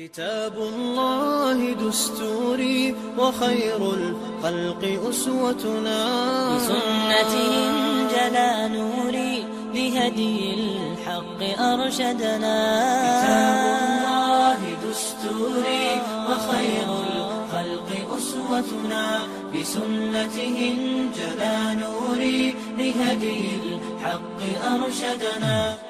كتاب الله دستوري وخير الخلق أسوتنا. بسنته جلا نوري لهدي الحق أرشدنا. كتاب الله دستوري وخير الخلق أسوتنا. بسنته جلا نوري لهدي الحق أرشدنا.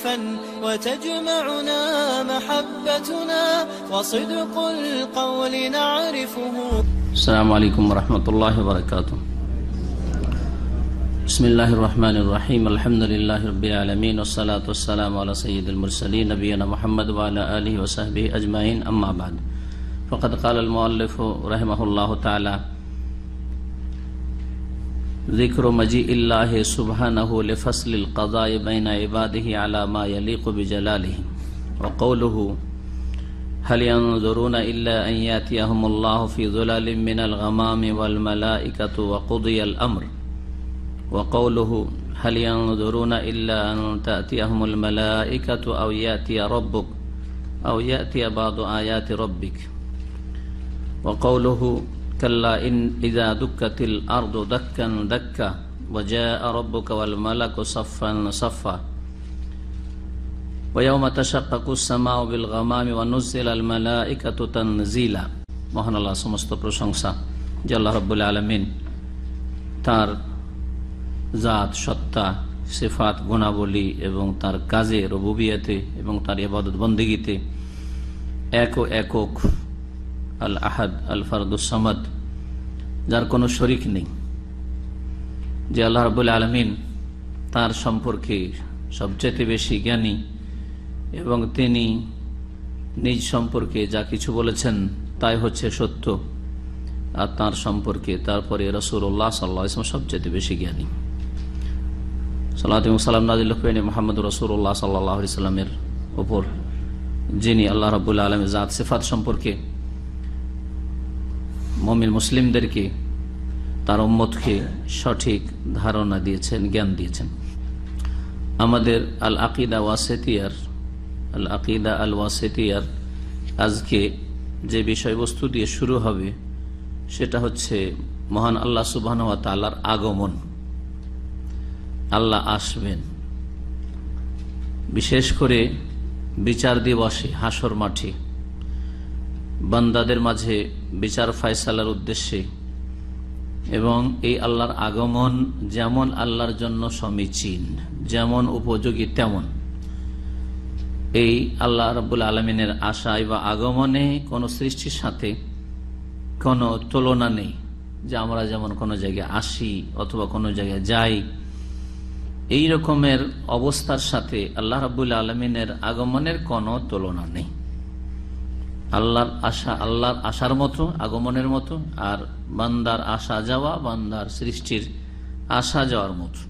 الفن وتجمعنا محبتنا وصدق القول نعرفه. السلام عليكم ورحمة الله وبركاته. بسم الله الرحمن الرحيم. الحمد لله رب العالمين والصلاة والسلام على سيد المرسلين نبينا محمد وعلى آله وصحبه أجمعين. أما بعد فقد قال المؤلف رحمه الله تعالى ذكر مجيء الله سبحانه لفصل القضاء بين عباده على ما يليق بجلاله. وقوله هل ينظرون إلا أن يأتيهم الله في ظلال من الغمام والملائكة وقضي الأمر؟ وقوله هل ينظرون إلا أن تأتيهم الملائكة أو يأتي ربك أو يأتي بعض آيات ربك؟ وقوله كلا إن إذا دكت الأرض دكا دكا وجاء ربك والملك صفا صفا ويوم تشقق السماء بالغمام ونزل الملائكة تنزيلا মহান আল্লাহ সমস্ত প্রশংসা যে আল্লাহ রব্বুল আলমিন তার জাত সত্তা সেফাত গুণাবলী এবং তার কাজে রবুবিয়াতে এবং তার ইবাদত বন্দিগিতে এক ও একক আল আহাদ, আল ফারদুসামাদ যার কোনো শরিক নেই। যে আল্লাহ রবুল আলমিন তার সম্পর্কে সবচেয়ে বেশি জ্ঞানী এবং তিনি নিজ সম্পর্কে যা কিছু বলেছেন তাই হচ্ছে সত্য, আর তার সম্পর্কে তারপরে রসুল্লাহ সাল্লাহ ইসলাম সবচেয়ে বেশি জ্ঞানী। সাল্লাহ সাল্লাম নাজিল মোহাম্মদ রসুল্লাহ সাল্লাহ সাল্লামের ওপর, যিনি আল্লাহ রবুল্লা আলমের জাত সেফাত সম্পর্কে মমিন মুসলিমদেরকে তার উম্মতকে সঠিক ধারণা দিয়েছেন, জ্ঞান দিয়েছেন। আমাদের আল আকিদা ওয়াসেতিয়ার আল আকিদা আল ওয়াসেতিয়ার আজকে যে বিষয়বস্তু দিয়ে শুরু হবে, সেটা হচ্ছে মহান আল্লাহ সুবাহ তাল্লার আগমন। আল্লাহ আসবেন। বিশেষ করে বিচার দিবসে হাসর মাঠে। বান্দাদের মাঝে বিচার ফায়সালার উদ্দেশ্যে। এবং এই আল্লাহর আগমন যেমন আল্লাহর জন্য সমীচীন, যেমন উপযোগী তেমন। এই আল্লাহ রব্বুল আলমিনের আশায় বা আগমনে কোনো সৃষ্টির সাথে কোনো তুলনা নেই যে আমরা যেমন কোনো জায়গায় আসি অথবা কোনো জায়গায় যাই। এই রকমের অবস্থার সাথে আল্লাহ রাবুল আলমিনের আগমনের কোনো তুলনা নেই। আল্লাহর আশা, আল্লাহর আশার মতো, আগমনের মতো, আর বান্দার আসা যাওয়া, বান্দার সৃষ্টির আসা যাওয়ার মতো।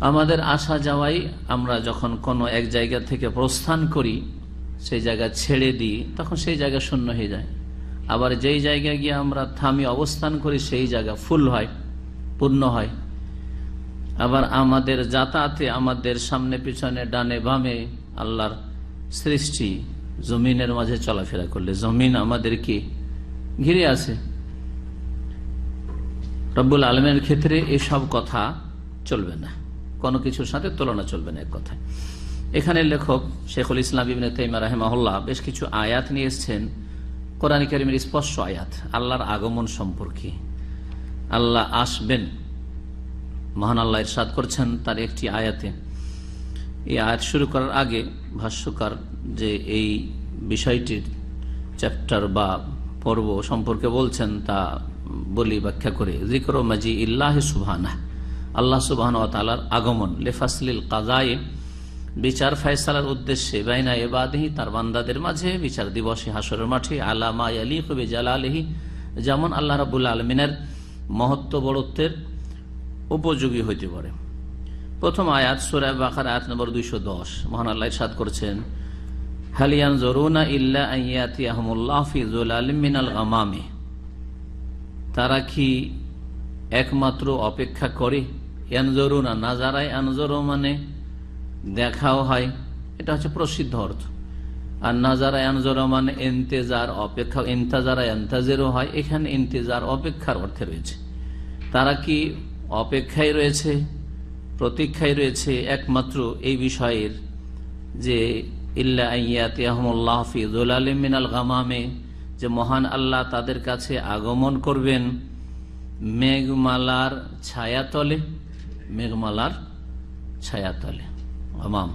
আমাদের আসা যাওয়াই আমরা যখন কোনো এক জায়গা থেকে প্রস্থান করি, সেই জায়গা ছেড়ে দিই, তখন সেই জায়গা শূন্য হয়ে যায়। আবার যেই জায়গায় গিয়ে আমরা থামি অবস্থান করি, সেই জায়গা ফুল হয়, পূর্ণ হয়। আবার আমাদের যাতায়াতে, আমাদের সামনে, পিছনে, ডানে, বামে আল্লাহর সৃষ্টি জমিনের মাঝে চলাফেরা করলে, জমিন আমাদেরকে ঘিরে আছে। রব্বুল আলমের ক্ষেত্রে এসব কথা চলবে না। কোনো কিছুর সাথে তুলনা চলবে না এক কথায়। এখানে লেখক শেখুল ইসলাম ইবিন তাইমা রাহেমাহুল্লাহ বেশ কিছু আয়াত নিয়ে এসছেন। কোরআন করিমের স্পষ্ট আয়াত, আল্লাহর আগমন সম্পর্কে। আল্লাহ আসবেন। মহান আল্লাহ ইরশাদ করছেন তার একটি আয়াতে। এই আয়াত শুরু করার আগে ভাষ্যকার যে এই বিষয়টির চ্যাপ্টার বা পর্ব সম্পর্কে বলছেন তা বলি ব্যাখ্যা করে জিকর মাজি ইল্লাহ সুবহানাহ আল্লাহ সুবহান তালার আগমন, লেফাসলিল কাজায়ে বিচার ফয়সালার উদ্দেশ্যে, বাইনা এবাদহি তার বান্দাদের মাঝে বিচার দিবসে হাসরের মাঠে আলামা আলী কবি জালালহি যেমন আল্লাহ রাবুল আলমিনের মহত্ব বড়ত্বের উপযোগী হইতে পারে। প্রথম আয়াত সুরায় বাখার আয়াত নম্বর দুইশো দশ। মহান আল্লাহ সাদ করছেন হালিয়ান জরুনা ইল্লা আইয়াতি আহমুল্লাহ ফিজুল আলিম মিনাল গামামে। তারা কি একমাত্র অপেক্ষা করে? ইয়ানজরুনা নাজারায় আনজর মানে দেখাও হয়। এটা হচ্ছে প্রসিদ্ধ অর্থ। আর নাজারা আনজর মানে এন্তেজার অপেক্ষা, ইন্তাজারা এন্তাজেরও হয়। এখানে ইন্তেজার অপেক্ষার অর্থে রয়েছে। তারা কি অপেক্ষায় রয়েছে? প্রতীক্ষায় রয়েছে একমাত্র এই বিষয়ের যে ইল্লা গামামে, যে মহান আল্লাহ তাদের কাছে আগমন করবেন মেঘমালার ছায়াতলে মেঘমালার ছায়াতলে। আমাম,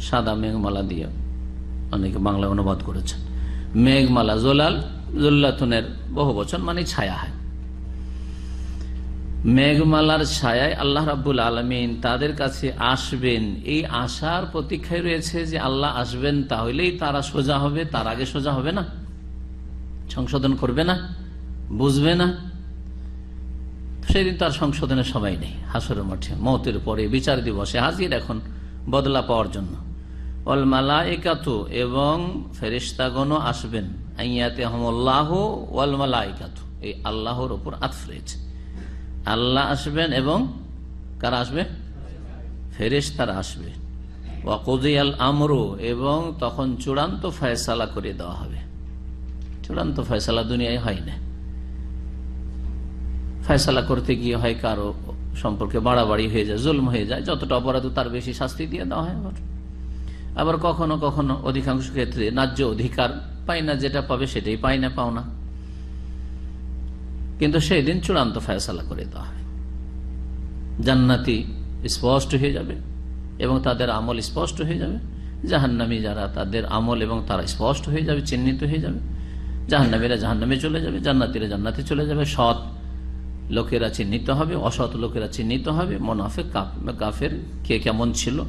সাদা মেঘমালা দিয়ে অনেকে বাংলা অনুবাদ করেছেন। মেঘমালা, জোলাল, জোল্লাতুনের বহু বচন মানে ছায়া হয়। মেঘমালার ছায়ায় আল্লাহ রাবুল আলমিন তাদের কাছে আসবেন। এই আশার প্রতীক্ষায় রয়েছে যে আল্লাহ আসবেন, তাহলেই তারা সোজা হবে, তার আগে সোজা হবে না। সংশোধন করবে না, বুঝবে না। সেদিন তার সংশোধনের সবাই নেই, হাসরের মাঠে, মতের পরে, বিচার দিবসে হাজির এখন বদলা পাওয়ার জন্য। অল মালা একাতু এবং ফেরিস্তাগণও আসবেন। আইয়াতে আহমল্লাহ ওয়াল মালা একাতু এই আল্লাহর ওপর আতফ রয়েছে। আল্লাহ আসবেন এবং কারা আসবে? ফেরেশতারা আসবে। ওয়াকুদিয়াল আমরু, এবং তখন চূড়ান্ত ফয়সালা করে দেওয়া হবে। চূড়ান্ত ফয়সালা দুনিয়ায় হয় না। ফয়সালা করতে গিয়ে হয় কারও সম্পর্কে বাড়াবাড়ি হয়ে যায়, জুলম হয়ে যায়, যতটা অপরাধ তার বেশি শাস্তি দিয়ে দেওয়া হয় আবার। আবার কখনো কখনো অধিকাংশ ক্ষেত্রে ন্যায্য অধিকার পাই না, যেটা পাবে সেটাই পাই না, পাও না। কিন্তু সেই দিন চূড়ান্ত ফয়সালা করে দেওয়া হয়। জান্নাতি স্পষ্ট হয়ে যাবে এবং তাদের আমল স্পষ্ট হয়ে যাবে। জাহান্নামী যারা তাদের আমল এবং তারা স্পষ্ট হয়ে যাবে, চিহ্নিত হয়ে যাবে। জাহান্নামীরা জাহান্নামে চলে যাবে, জান্নাতিরা জান্নাতে চলে যাবে। সৎ লোকেরা চিহ্নিত হবে, অসৎ লোকেরা চিহ্নিত হবে। মনাফে কাফের, কে কেমন ছিল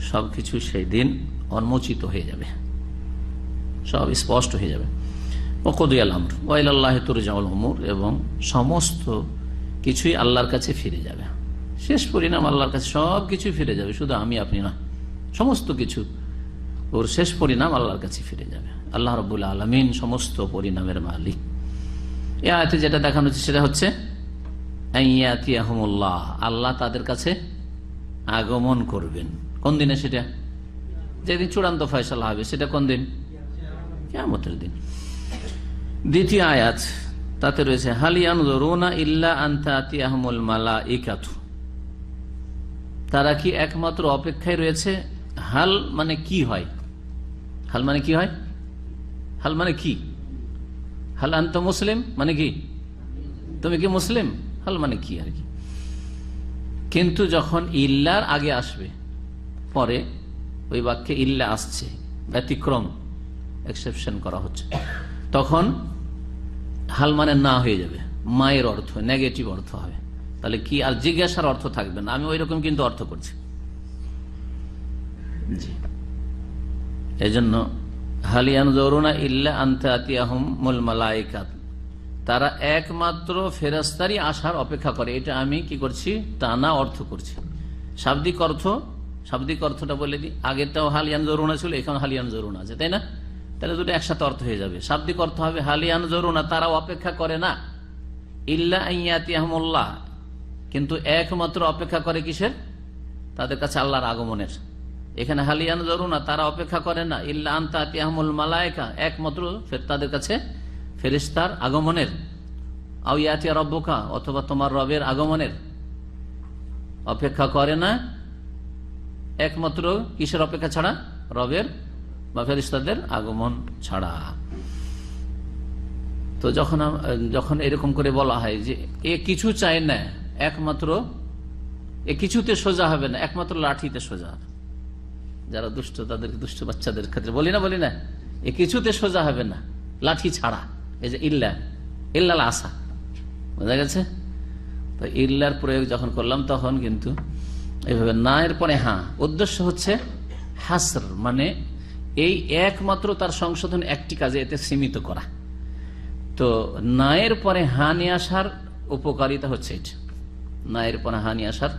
সব কিছু সেই দিন উন্মোচিত হয়ে যাবে। সব স্পষ্ট হয়ে যাবে। ওকদিয়াল আমর ওয়াইল্লাহ তুরজাউল অমর এবং সমস্ত কিছুই আল্লাহর কাছে ফিরে যাবে। শেষ পরিণাম আল্লাহর কাছে সব কিছু ফিরে যাবে, শুধু আমি, আপনি না। সমস্ত কিছু ওর শেষ পরিণাম আল্লাহর কাছে ফিরে যাবে। আল্লাহ রবুল্লা আলমিন সমস্ত পরিণামের মালিক। এ আয়তে যেটা দেখানো হচ্ছে সেটা হচ্ছে আহমুল্লাহ আল্লাহ তাদের কাছে আগমন করবেন। কোন দিনে সেটা? যেদিন চূড়ান্ত ফয়সলা হবে, সেটা কোন দিন? কেমতের দিন। দ্বিতীয় আয়াত, তাতে রয়েছে হালিয়ান জরুনা ইল্লা আন্তাতি আহমুল মালা ইকাতু তারা কি একমাত্র অপেক্ষায় রয়েছে? হাল মানে কি হয়? হাল মানে কি হয়? হাল মানে কি? হাল আন্ত মুসলিম? মানে কি? তুমি কি মুসলিম? হাল মানে কি আর কি? কিন্তু যখন ইল্লার আগে আসবে, পরে ওই বাক্যে ইল্লা আসছে, ব্যতিক্রম এক্সেপশন করা হচ্ছে, তখন হাল মানে না হয়ে যাবে। মায়ের অর্থ নেগেটিভ অর্থ হবে। তাহলে কি আর জিজ্ঞাসার অর্থ থাকবে না? আমি ওই রকম কিন্তু অর্থ করছি। জি। এই জন্য হালিয়ান জরুনা ইল্লা আন্তে আতিয়াহমুল মালাইকাত তারা একমাত্র ফেরাস্তারই আসার অপেক্ষা করে। এটা আমি কি করছি? টানা অর্থ করছি। শাব্দিক অর্থ শাব্দিক অর্থটা বলে দিই। আগেরটাও হালিয়ান জরুনা ছিল এখন হালিয়ান জরুনা আছে তাই না? তাহলে দুটো একসাথে অর্থ হয়ে যাবে। শাব্দিক অর্থ হবে হালিয়ান জরুনা তারাও অপেক্ষা করে না। ইল্লা ইয়াতিয়াহমুল্লাহ। কিন্তু একমাত্র অপেক্ষা করে কিসের? তাদের কাছে আল্লাহর আগমনের। এখানে হালিয়ান জরুনা তারা অপেক্ষা করে না। ইল্লা আন্তাতি আহমুল মালায়কা, একমাত্র তাদের কাছে ফেরিস্তার আগমনের। আউ আউয়াতিয়া রব্বকা, অথবা তোমার রবের আগমনের। অপেক্ষা করে না। একমাত্র কিসের অপেক্ষা ছাড়া? রবের বা ফেরিস্তাদের আগমন ছাড়া। তো যখন যখন এরকম করে বলা হয় যে এ কিছু চায় না, একমাত্র, এ কিছুতে সোজা হবে না, একমাত্র লাঠিতে সোজা। যারা দুষ্ট তাদের দুষ্ট বাচ্চাদের ক্ষেত্রে বলি না বলি না। এ কিছুতে সোজা হবে না, লাঠি ছাড়া। এই যে ইল্লা, ইল্লাল আসা বোঝা গেছে? তো ইল্লার প্রয়োগ যখন করলাম, তখন কিন্তু এইভাবে না এর পরে হ্যাঁ উদ্দেশ্য হচ্ছে হাসর মানে এই একমাত্র তার সংশোধন একটি কাজে এতে সীমিত করা। তো নায়ের পরে হা নিয়ে আসার উপকারিতা হচ্ছে এটা। নায়ের পরে হা নিয়ে আসার।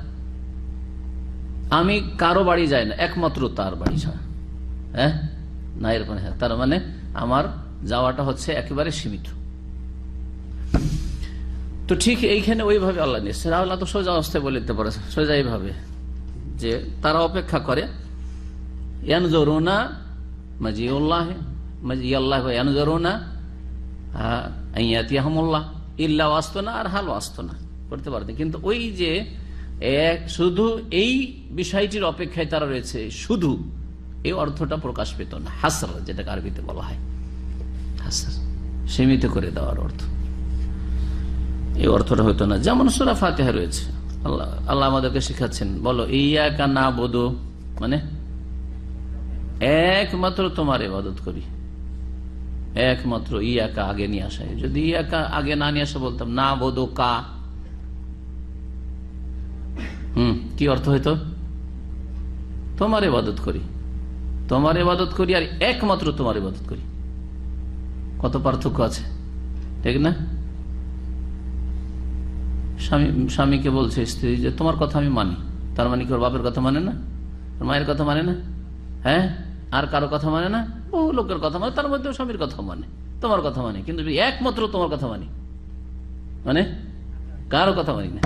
আমি কারও বাড়ি যাই না, একমাত্র তার বাড়ি ছাড়া। হ্যাঁ? নায়ের পরে হ্যাঁ তার মানে আমার যাওয়াটা হচ্ছে একেবারে সীমিত। তো ঠিক এইখানে ওইভাবে আল্লাহ নিয়েছে আল্লাহ তো সোজা অবস্থায় বলে দিতে পারে, সোজা এইভাবে যে তারা অপেক্ষা করে, ইয়ানজরুনা আসতো না আর আসতো না করতে কিন্তু ওই যে এক শুধু এই বিষয়টির অপেক্ষায় তারা রয়েছে, শুধু এই অর্থটা প্রকাশ পেত না। হাসর, যেটাকে আরবিতে বলা হয়। হাসর, সীমিত করে দেওয়ার অর্থ। এই অর্থটা হইতো না। যেমন সুরা ফাতেহা রয়েছে। আল্লাহ আল্লাহ আমাদেরকে শেখাচ্ছেন, বলো ইয়া কা না বোধ মানে একমাত্র তোমার ইবাদত করি। একমাত্র ইয়াকা আগে নিয়ে আসা যদি ইয়াকা আগে না নিয়ে আসা বলতাম, না বোধ কা। হুম, কি অর্থ হইতো? তোমার ইবাদত করি। তোমার ইবাদত করি আর একমাত্র তোমার ইবাদত করি। কত পার্থক্য আছে, ঠিক না? স্বামী, স্বামীকে বলছে স্ত্রী যে, তোমার কথা আমি মানি। তার মানে কি ওর বাপের কথা মানে না? ওর মায়ের কথা মানে না? হ্যাঁ? আর কারও কথা মানে না? বহু লোকের কথা মানে তার মধ্যেও স্বামীর কথা মানে। তোমার কথা মানে কিন্তু একমাত্র তোমার কথা মানি। মানে? কারও কথা মানি না।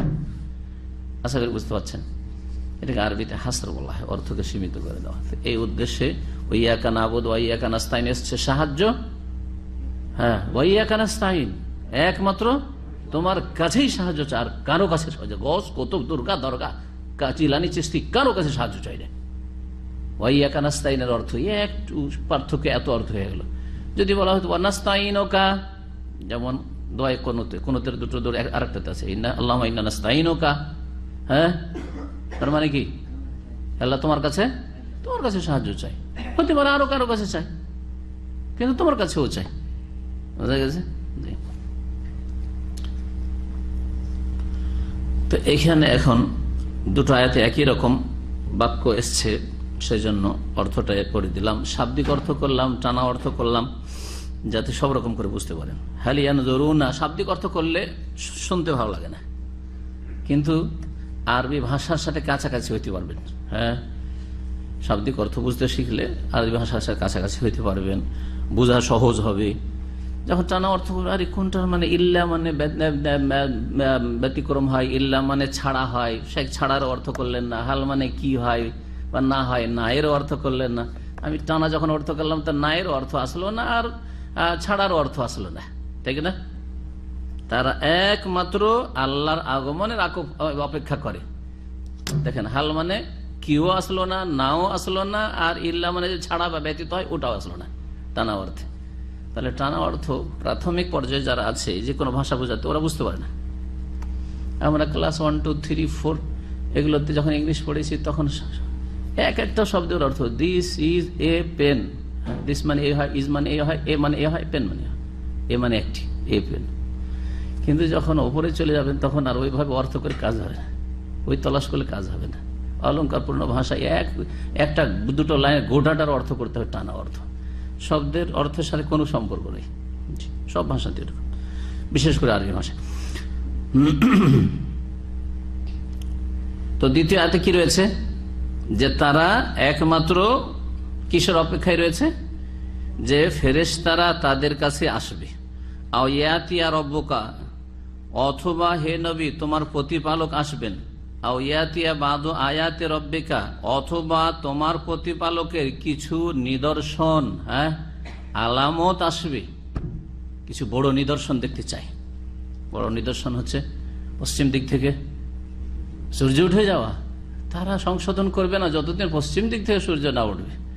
আশা করি বুঝতে পারছেন? এটাকে আরবিতে হাসর বলা হয়, অর্থকে সীমিত করে দেওয়া এই উদ্দেশ্যে ওই একা নাবোধ ওই একা নাস্তাইন, এসছে সাহায্য। হ্যাঁ ওই একা নাস্তাইন। একমাত্র তোমার কাছেই সাহায্য চাই, আর কারও কাছে সাহায্য। গস কত দুর্গা, দরগা চিলানি, চিস্তি, কারও কাছে সাহায্য চাই না। ওই একা নাস্তাইনের অর্থ একটু পার্থক্য এত অর্থ হয়ে গেল। যদি বলা হতো নাস্তাইন ওকা যেমন দয় কোনোতে কোনোতে দুটো দৌড় আরেকটাতে আছে আল্লাহ ইন্না নাস্তাইন ওকা হ্যাঁ? তার মানে কি? আল্লাহ তোমার কাছে তোমার কাছে সাহায্য চাই হতে পারে আরও কারও কাছে চাই কিন্তু তোমার কাছেও চাই বোঝা গেছে? তো এইখানে এখন দুটো আয়াতে একই রকম বাক্য এসছে। সেই জন্য অর্থটা করে দিলাম। শাব্দিক অর্থ করলাম, টানা অর্থ করলাম, যাতে সব রকম করে বুঝতে পারেন। হালিয়ান জরুনা শাব্দিক অর্থ করলে শুনতে ভালো লাগে না। কিন্তু আরবি ভাষার সাথে কাছাকাছি হইতে পারবেন। হ্যাঁ? শাব্দিক অর্থ বুঝতে শিখলে আরবি ভাষার সাথে কাছাকাছি হইতে পারবেন। বোঝা সহজ হবে। যখন টানা অর্থ আরে কোনটা মানে ইল্লা মানে ব্যতিক্রম হয়, ইল্লা মানে ছাড়া হয়। সে ছাড়ার অর্থ করলেন না, হাল মানে কি হয়? বা না হয় না এর অর্থ করলেন না। আমি টানা যখন অর্থ করলাম, তা না এর অর্থ আসলো না আর ছাড়ার অর্থ আসলো না। ঠিক না? তারা একমাত্র আল্লাহর আগমনের অপেক্ষা করে। দেখেন, হাল মানে কিও আসলো না, নাও আসলো না, আর ইল্লা মানে যে ছাড়া বা ব্যতীত হয়, ওটাও আসলো না, টানা অর্থে। তাহলে টানা অর্থ প্রাথমিক পর্যায়ে যারা আছে, যে কোনো ভাষা বোঝাতে, ওরা বুঝতে পারে না। আমরা class one two three four এগুলোতে যখন ইংলিশ পড়েছি, তখন এক একটা শব্দের অর্থ this is a pen this মানে এ হয় ইজ মানে এ হয় এ মানে এ হয় পেন মানে এ মানে একটি এ পেন কিন্তু যখন ওপরে চলে যাবেন, তখন আর ওইভাবে অর্থ করে কাজ হবে না। ওই তলাশ করলে কাজ হবে না। অলঙ্কারপূর্ণ ভাষায় এক, একটা, দুটো লাইনের গোটাটার অর্থ করতে হবে, টানা অর্থ। শব্দের অর্থের সাথে কোনো সম্পর্ক নেই। সব ভাষাতে বিশেষ করে আরবি ভাষা। তো দ্বিতীয় আয়তে কি রয়েছে? যে তারা একমাত্র কিসের অপেক্ষায় রয়েছে? যে ফেরেশ তারা তাদের কাছে আসবে। রব্বকা, অথবা হে নবী, তোমার প্রতিপালক আসবেন। আয়াতে রব্বিকা, অথবা তোমার প্রতিপালকের কিছু নিদর্শন হ্যাঁ আলামত আসবে। কিছু বড় নিদর্শন দেখতে চাই। বড় নিদর্শন হচ্ছে পশ্চিম দিক থেকে। সূর্য উঠে যাওয়া। তারা সংশোধন করবে না যতদিন পশ্চিম দিক থেকে সূর্য না উঠবে।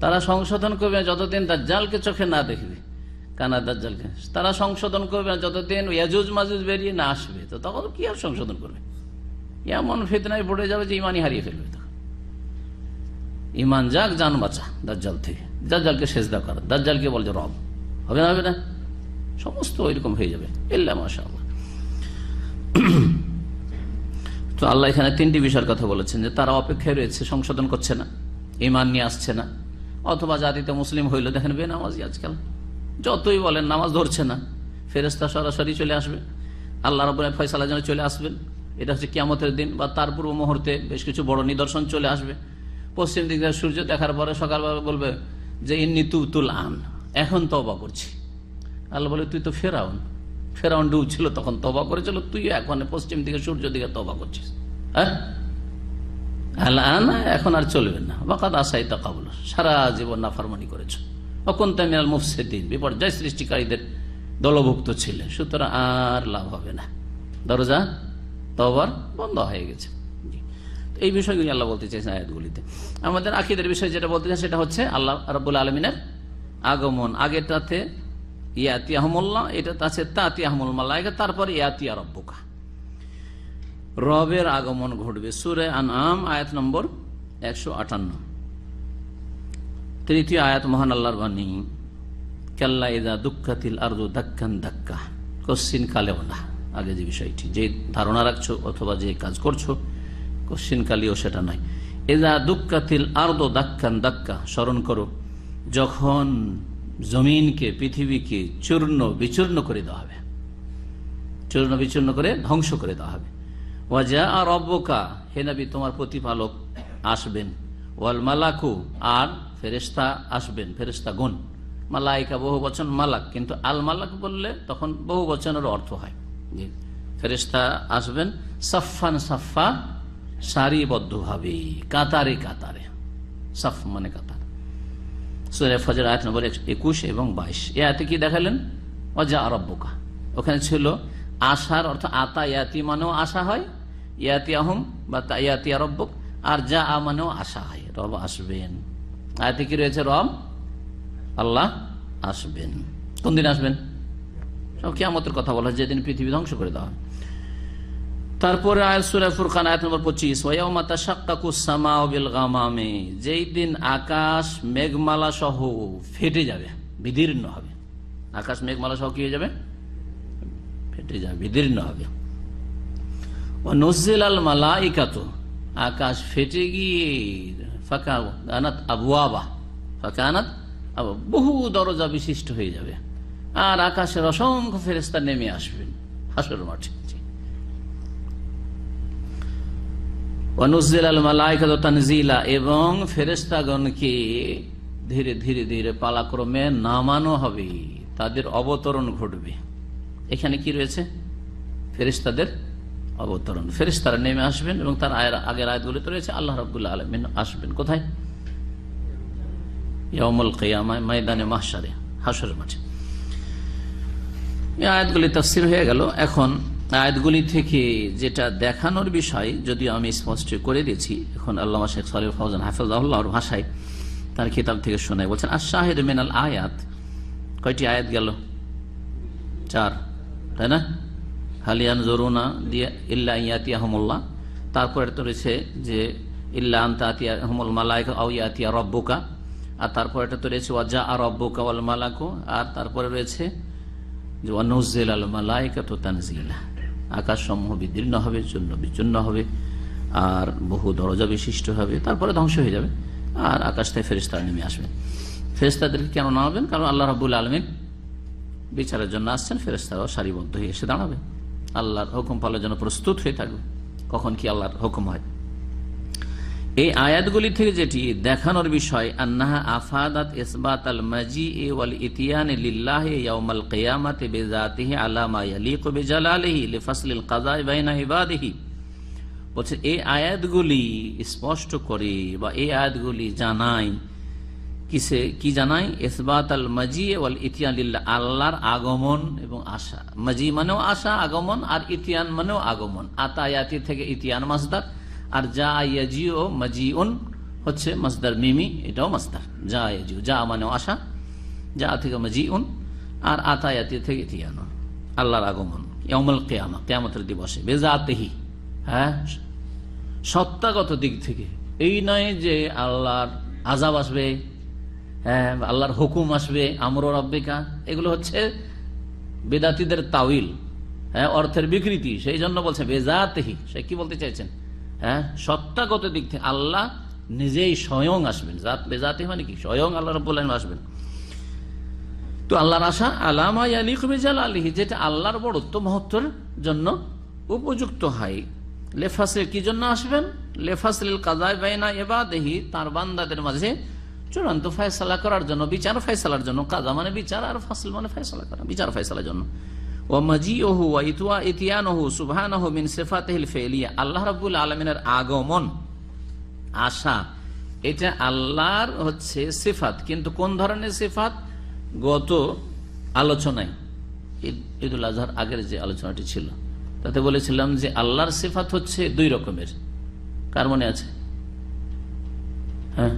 তারা সংশোধন করবে যতদিন তার জালকে চোখে না দেখবে। কানা দাজ্জালকে? তারা সংশোধন করবে না যতদিন ইয়াজুজ মাজুজ বেরিয়ে না আসবে। তো তখন কি আর সংশোধন করবে? এমন ফেতনায় পড়ে যাবে যে ইমানই হারিয়ে ফেলবে তখন। ইমান যাক, জান বাঁচা দাজ্জাল থেকে। দাজ্জালকে সেজদা করা। দাজ্জালকে বলছে রব, হবে না হবে না? সমস্ত ওইরকম হয়ে যাবে। ইল্লা মাসা তো আল্লাহ এখানে তিনটি বিষয়ের কথা বলেছেন যে তারা অপেক্ষায় রয়েছে, সংশোধন করছে না ইমান নিয়ে আসছে না। অথবা জাতিতে মুসলিম হইল, দেখেন বে নামাজি আজকাল। যতই বলেন নামাজ ধরছে না ফেরেস্তা সরাসরি চলে আসবে। আল্লাহ রবের ফয়সালা যেন চলে আসবেন। এটা হচ্ছে কিয়ামতের দিন বা তার পূর্ব মুহূর্তে বেশ কিছু বড় নিদর্শন চলে আসবে। পশ্চিম দিক থেকে সূর্য দেখার পরে সকালবেলা বলবে যে, ইন্নি তু তুল আন, এখন তো তবা করছি। আল্লাহ বলে, তুই তো ফেরাউন। ফেরাউন ডুবছিল তখন তবা করেছিল। তুই এখন পশ্চিম দিকে, সূর্য দিকে তবা করছিস। হ্যাঁ? এখন আর চলবে না। বাকাত আসাই তাকাবল সারা জীবন নাফারমানি করেছ। অকন তামিয়াল মুফসেদিন, বিপর্যয় সৃষ্টিকারীদের দলভুক্ত ছিলে, সুতরাং আর লাভ হবে না। দরজা তবার বন্ধ হয়ে গেছে। তো এই বিষয়গুলি আল্লাহ বলতে চাইছেন আয়াতগুলিতে। আমাদের আকিদের বিষয় যেটা বলতে চাই, সেটা হচ্ছে আল্লাহ রব্বুল আলমিনের আগমন। আগেরটাতে ইয়াতি আহমুল্লাহ এটা আছে তাতি আহমুল মাল্লাহ তারপরে ইয়াতি রব্বুকা। রবের আগমন ঘটবে সুরে আনাম আয়াত নম্বর একশো আটান্ন। তৃতীয় আয়াত, মহান আল্লাহর বাণী, কাল্লা ইদা দুঃখাতিল আরদু ধাক্কান ধাক্কা কশ্চিন কালেও না, আগে যে বিষয়টি, যে ধারণা রাখছো অথবা যে কাজ করছ, কশ্চিন কালেও সেটা নয়। এদা দুঃখাতিল আরদো দাক্কান দাক্কা, স্মরণ করো, যখন জমিনকে, পৃথিবীকে চূর্ণ, বিচূর্ণ করে দেওয়া হবে। চূর্ণ, বিচূর্ণ করে ধ্বংস করে দেওয়া হবে। ওয়াজা আর অব্বকা হে নবী, তোমার প্রতিপালক আসবেন। ওয়াল মালাকু, আর ফেরেস্তা আসবেন ফেরেস্তা গুণ মালাইকা, বহু বচন মালাক, কিন্তু আল মালাক বললে তখন বহু বচনের অর্থ হয়। ফেরেস্তা আসবেন সাফান সাফা সারিবদ্ধভাবে, কাতারে কাতারে। সাফ মানে কাতার। সুরে ফজর আয়াত নম্বর একুশ এবং বাইশ। এ আয়াতে কি দেখালেন? অজা আরব্বকা ওখানে ছিল আশার অর্থ আতা ইয়াতি মানেও আশা হয়, ইয়াতি আহম বা তা ইয়াতি আরব্বক আর যা আ মানেও আশা হয়, রব আসবেন। আয়াতে কি রয়েছে? রব আল্লাহ আসবেন। কোন দিন আসবেন? সব কিয়ামতের কথা বলা যেদিন পৃথিবী ধ্বংস করে দেওয়া হবে তারপরে আয়াত সূরা ফুরকান, আয়াত নম্বর 25 ওয়ায়াউমা তাশাক্কাকু সামাউ বিল গামামে যেই দিন আকাশ মেঘমালা সহ ফেটে যাবে, বিদীর্ণ হবে। আকাশ মেঘমালা সহ কি হয়ে যাবে? ফেটে যাবে, বিদীর্ণ হবে। ও নজিল আল মালাইকাতু আকাশ ফেটে গিয়ে, ফাঁকা আনাত আনাত বহু দরজা বিশিষ্ট হয়ে যাবে। আর আকাশের অসংখ্য ফেরেস্তা নেমে আসবেন হাসর মাঠে। অনুজিল আল মালাইকাত এবং ফেরেস্তাগণকে ধীরে ধীরে ধীরে পালাক্রমে নামানো হবে। তাদের অবতরণ ঘটবে। এখানে কি রয়েছে? ফেরিস্তাদের অবতরণ। ফেরিস্তারা নেমে আসবেন এবং তার আয়ের আগের আয়াতগুলিতে রয়েছে, আল্লাহ রবুল্লাহ আলমিন আসবেন। কোথায়? ময়দানে মাহসারে হাসরের মাঠে। আয়াতগুলি তফসির হয়ে গেল। এখন আয়াতগুলি থেকে যেটা দেখানোর বিষয়, যদিও আমি স্পষ্ট করে দিয়েছি, এখন আল্লাহ শেখ সালিফ ফৌজান হাফিজাহুল্লাহর ভাষায় তার কিতাব থেকে শোনায় বলছেন আর শাহেদ মেনাল আয়াত। কয়টি আয়াত গেল? চার, তাই না? হালিয়ান জরুনা দিয়ে ইল্লা ইয়াতি আহমুল্লাহ তারপরে তো রয়েছে যে, ইল্লা আন্তা আতিয়া মালাইকা আউ ইয়াতিয়া রব্বুকা। আর তারপরে এটা তো রয়েছে ওয়াজা আর রব্বুকা ওয়াল মালাকু। আর তারপরে রয়েছে যে ওয়ানুজ্জিল আল মালাইকা তো তানজিলা। আকাশ সমূহ বিদীর্ণ হবে, চূর্ণ বিচূর্ণ হবে, আর বহু দরজা বিশিষ্ট হবে, তারপরে ধ্বংস হয়ে যাবে। আর আকাশ থেকে ফেরিস্তারা নেমে আসবে। ফেরিস্তাদেরকে কেন নামাবেন? কারণ আল্লাহ রাবুল আলমিন বিচারের জন্য আসছেন ফেরেস্তারাও সারিবদ্ধ হয়ে এসে দাঁড়াবে। আল্লাহর হুকুম পালার জন্য প্রস্তুত হয়ে থাকবে। কখন কি আল্লাহর হুকুম হয়? এই আয়াতগুলি থেকে যেটি দেখানোর বিষয়, আন্নাহা আফাদাত ইসবাত আল মাজি এ ওয়াল ইতিয়ান লিল্লাহ ইয়াউমাল কিয়ামাতি বিজাতিহি আলা মা ইয়ালিকু বিজালালিহি লিফাসলিল কাযাই বাইনা ইবাদিহি। বলছে, এই আয়াতগুলি স্পষ্ট করে বা এই আয়াতগুলি জানায় কিসে, কি জানাই ইসবাত আল মাজি ওয়াল ইতিয়ান লিল্লাহ, আল্লাহর আগমন এবং আশা। মাজি মানেও আশা, আগমন, আর ইতিয়ান মানেও আগমন। আতায়াতি থেকে ইতিয়ান মাসদার আর যা ইয়াজিও মাজিউন হচ্ছে মাসদার মিমি, এটাও মাসদার। যা ইয়াজিও যা মানেও আশা, যা থেকে মাজিউন, আর আতায়াতি থেকে তিয়ানো। আল্লাহর আগমন ইয়মল কেয়ামা, কেয়ামতের দিবসে, বেজাতেহি হ্যাঁ? সত্তাগত দিক থেকে। এই নয় যে আল্লাহর আজাব আসবে হ্যাঁ আল্লাহর হুকুম আসবে, আমর রব্বিকা, এগুলো হচ্ছে বেদাতিদের তাওইল হ্যাঁ অর্থের বিকৃতি। সেই জন্য বলছে বেজাতেহি। সে কি বলতে চাইছেন? হ্যাঁ? সত্তাগত দিক থেকে আল্লাহ নিজেই স্বয়ং আসবেন। জাত বেজাতে মানে কি? স্বয়ং আল্লাহ রব্বুল আসবেন। তো আল্লাহর আশা, আলামা আলিক বেজাল আলিহি যেটা আল্লাহর বড়ত্ব, মহত্বর জন্য উপযুক্ত হয়। লেফাসিল কি জন্য আসবেন? লেফাসিল কাজায় বাইনা এবাদেহি তার বান্দাদের মাঝে চূড়ান্ত ফয়সালা করার জন্য বিচার ফয়সালার জন্য। কাজা মানে বিচার আর ফাসিল মানে ফয়সালা করা বিচার ফয়সালার জন্য। ও মাজি ওহু ইতুয়া ইতিয়ান ওহু সুবহান ওহু সেফাতেহিল ফেলিয়া। আল্লাহ রাবুল আলমিনের আগমন, আশা, এটা আল্লাহর হচ্ছে কিন্তু কোন ধরনের গত আলোচনায় আগের যে আলোচনাটি ছিল, তাতে বলেছিলাম যে আল্লাহর সিফাত হচ্ছে দুই রকমের। কার মনে আছে? হ্যাঁ?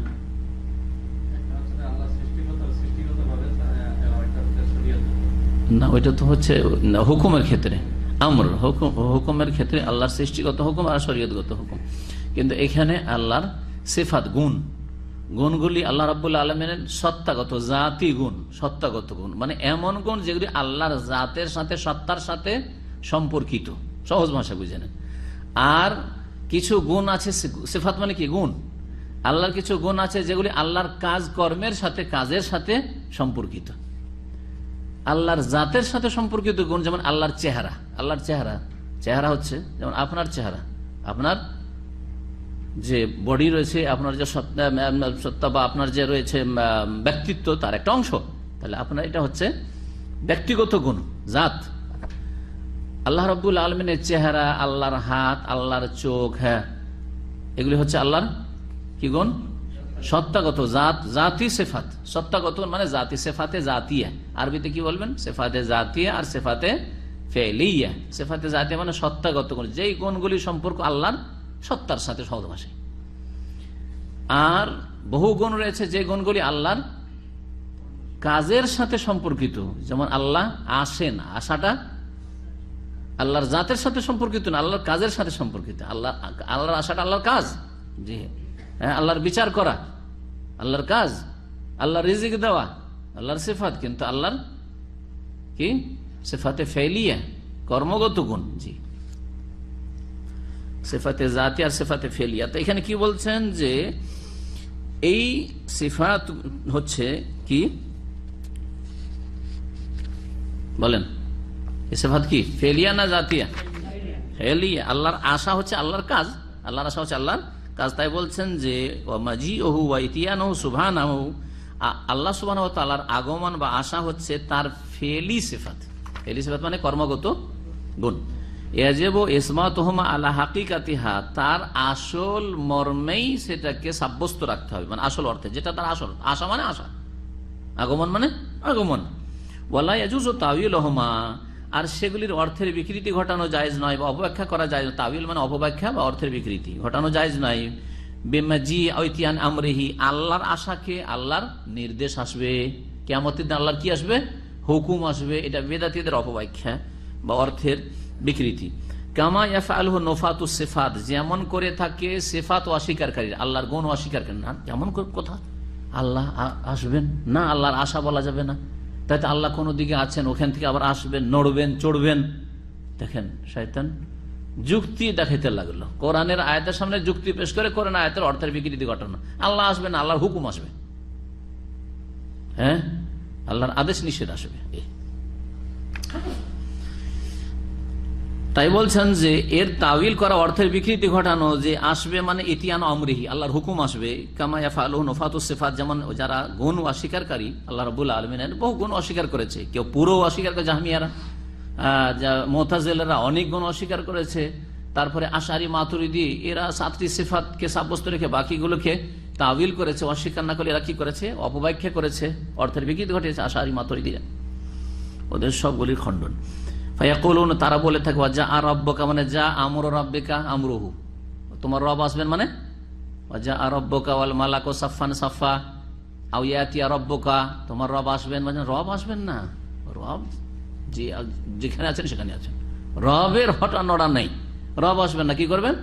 না, ওইটা তো হচ্ছে হুকুমের ক্ষেত্রে আমর হুকুম, হুকুমের ক্ষেত্রে আল্লাহর সৃষ্টিগত হুকুম আর শরীয়তগত হুকুম। কিন্তু এখানে আল্লাহর সেফাত, গুণ। গুণগুলি আল্লাহ রাবুল আলমের সত্তাগত, জাতি গুণ, সত্তাগত গুণ। মানে এমন গুণ যেগুলি আল্লাহর জাতের সাথে, সত্তার সাথে সম্পর্কিত। সহজ ভাষা বুঝে নেন। আর কিছু গুণ আছে সেফাত মানে কি? গুণ। আল্লাহর কিছু গুণ আছে যেগুলি আল্লাহর কাজ কর্মের সাথে, কাজের সাথে সম্পর্কিত। আল্লাহর জাতের সাথে সম্পর্কিত গুণ, যেমন আল্লাহর চেহারা। আল্লাহর চেহারা। চেহারা হচ্ছে, যেমন আপনার চেহারা। আপনার যে বডি রয়েছে, আপনার যে সত্তা বা আপনার যে রয়েছে ব্যক্তিত্ব, তার একটা অংশ। তাহলে আপনার এটা হচ্ছে ব্যক্তিগত গুণ, জাত। আল্লাহ রব্বুল আলমিনের চেহারা, আল্লাহর হাত, আল্লাহর চোখ হ্যাঁ এগুলি হচ্ছে আল্লাহর কি গুণ? সত্তাগত, জাত, জাতি, সেফাত। সত্তাগত মানে জাতি, সেফাতে জাতিয়া। আরবিতে কি বলবেন? সেফাতে জাতিয়া আর সেফাতে ফেলিয়া। সেফাতে জাতিয়া মানে সত্তাগত গুণ। যেই গুণগুলি সম্পর্ক আল্লাহর, সত্তার সাথে সহজ আর বহু গুণ রয়েছে যে গুণগুলি আল্লাহর কাজের সাথে সম্পর্কিত। যেমন আল্লাহ আসেন। আশাটা আল্লাহর জাতের সাথে সম্পর্কিত না, আল্লাহর কাজের সাথে সম্পর্কিত। আল্লাহ, আল্লাহর আশাটা আল্লাহর কাজ। জি। আল্লাহর বিচার করা আল্লাহর কাজ আল্লাহর রিজিক দেওয়া আল্লাহর সিফাত কিন্তু আল্লাহর কি? সিফাতে ফেলিয়া কর্মগত গুণ জি। সিফাতে জাতি আর সিফাতে ফেলিয়া। তো এখানে কি বলছেন যে এই সিফাত হচ্ছে কি? বলেন সিফাত কি? ফেলিয়া না জাতিয়া? ফেলিয়া। আল্লাহর আশা হচ্ছে আল্লাহর কাজ আল্লাহর আশা হচ্ছে আল্লাহর তাই বলছেন যে মাজি ওহু ওহু সুভান আল্লাহ সুবাহ তাল্লাহর আগমন বা আশা হচ্ছে তার ফেলি সিফাত। ফেলি সেফাত মানে কর্মগত গুণ। এজেব ইসমা তোহমা আল্লাহ হাকিকাতিহা, তার আসল মর্মেই সেটাকে সাব্যস্ত রাখতে হবে। মানে আসল অর্থে, যেটা তার আসল। আশা মানে আশা। আগমন মানে আগমন। ওয়ালা ইয়াজুজ ও তাউইল হমা আর সেগুলির অর্থের বিকৃতি ঘটানো জায়েজ নয় বা অপব্যাখ্যা করা যায় তাবিল মানে অপব্যাখ্যা বা অর্থের বিকৃতি। ঘটানো জায়েজ নয়। বেমাজি ঐতিয়ান আমরেহি, আল্লাহর আশাকে আল্লাহর নির্দেশ আসবে। কেমতের দিন আল্লাহর কি আসবে? হুকুম আসবে। এটা বেদাতীদের অপব্যাখ্যা বা অর্থের বিকৃতি। কামা ইয়াফা আলহ নোফাতু সেফাত, যেমন করে থাকে সেফাত ও অস্বীকারী আল্লাহর গুণ অস্বীকার না যেমন কথা? আল্লাহ আসবেন? না, আল্লাহর আশা বলা যাবে না। তাই তো আল্লাহ কোনো দিকে আছেন, ওখান থেকে আবার আসবেন, নড়বেন, চড়বেন। দেখেন, শয়তান যুক্তি দেখাইতে লাগল। কোরআনের আয়াতের সামনে যুক্তি পেশ করে কোরআন আয়াতের অর্থের বিকৃতি ঘটনা। আল্লাহ আসবেন আল্লাহর হুকুম আসবে। হ্যাঁ? আল্লাহর আদেশ নিষেধ আসবে। তাই বলছেন যে এর তাবিল করা অর্থের বিকৃতি ঘটানো যে আসবে মানে ইতিয়ান অমরিহি আল্লাহর হুকুম আসবে। কামায়াফা আলহ নফাতুস সেফাত, যেমন যারা গুণ অস্বীকারী, আল্লাহ রবুল্লা আলমিনের বহু গুণ অস্বীকার করেছে। কেউ পুরো অস্বীকার করে, জাহামিয়ারা যা মোতাজেলেরা অনেক গুণ অস্বীকার করেছে। তারপরে আশারি মাতুরিদি, এরা সাতটি সিফাতকে সাব্যস্ত রেখে বাকিগুলোকে তাবিল করেছে, অস্বীকার না করে এরা কি করেছে? অপব্যাখ্যা করেছে, অর্থের বিকৃতি ঘটেছে আশারি মাতুরিদিরা। ওদের সবগুলির খণ্ডন। ফায়াকুলুন, তারা বলে থাকবে যা আর রব্বকা মানে যা আমর রব্বিকা আমরুহু তোমার রব আসবেন মানে যা আর রব্বকা ওয়াল মালাক সাফান সাফা আউ ইয়াতিয়া রব্বকা তোমার রব আসবেন মানে রব আসবেন না, রব যে যেখানে আছেন সেখানে আছেন, রবের হটা নড়া নেই, রব আসবেন না, কি করবেন,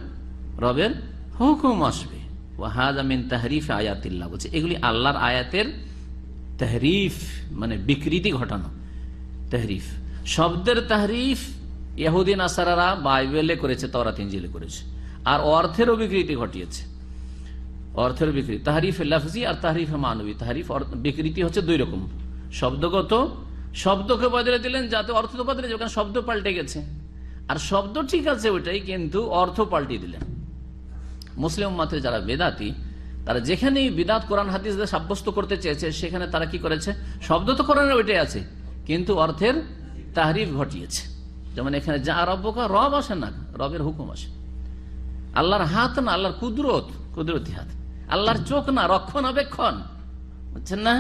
রবের হুকুম আসবে ওয়াহাদ আমিন তাহরিফ আয়াতিল্লাহ বলছে, এগুলি আল্লাহর আয়াতের তাহরিফ মানে বিকৃতি ঘটানো, তাহরিফ। শব্দের তাহরিফ ইহুদিন আসারারা বাইবেলে করেছে তরাত ইঞ্জিলে করেছে। আর অর্থেরও বিকৃতি ঘটিয়েছে। অর্থের বিকৃতি, তাহারিফ লাফজি আর তাহারিফ মানবী। তাহারিফ বিকৃতি হচ্ছে দুই রকম। শব্দগত, শব্দকে বদলে দিলেন যাতে অর্থ তো বদলে যাবে শব্দ পাল্টে গেছে। আর শব্দ ঠিক আছে ওইটাই, কিন্তু অর্থ পাল্টে দিলেন। মুসলিম মাত্রে যারা বেদাতি, তারা যেখানেই বিদাত, কোরআন, হাদিস সাব্যস্ত করতে চেয়েছে, সেখানে তারা কি করেছে? শব্দ তো কোরআনের ওইটাই আছে, কিন্তু অর্থের তাহরিফ ঘটিয়েছে। যেমন এখানে যা রব্বকা রব আসে না রবের হুকুম আসে। আল্লাহর হাত না আল্লাহর কুদরত কুদরতি হাত। আল্লাহর চোখ না রক্ষণাবেক্ষণ বুঝছেন না?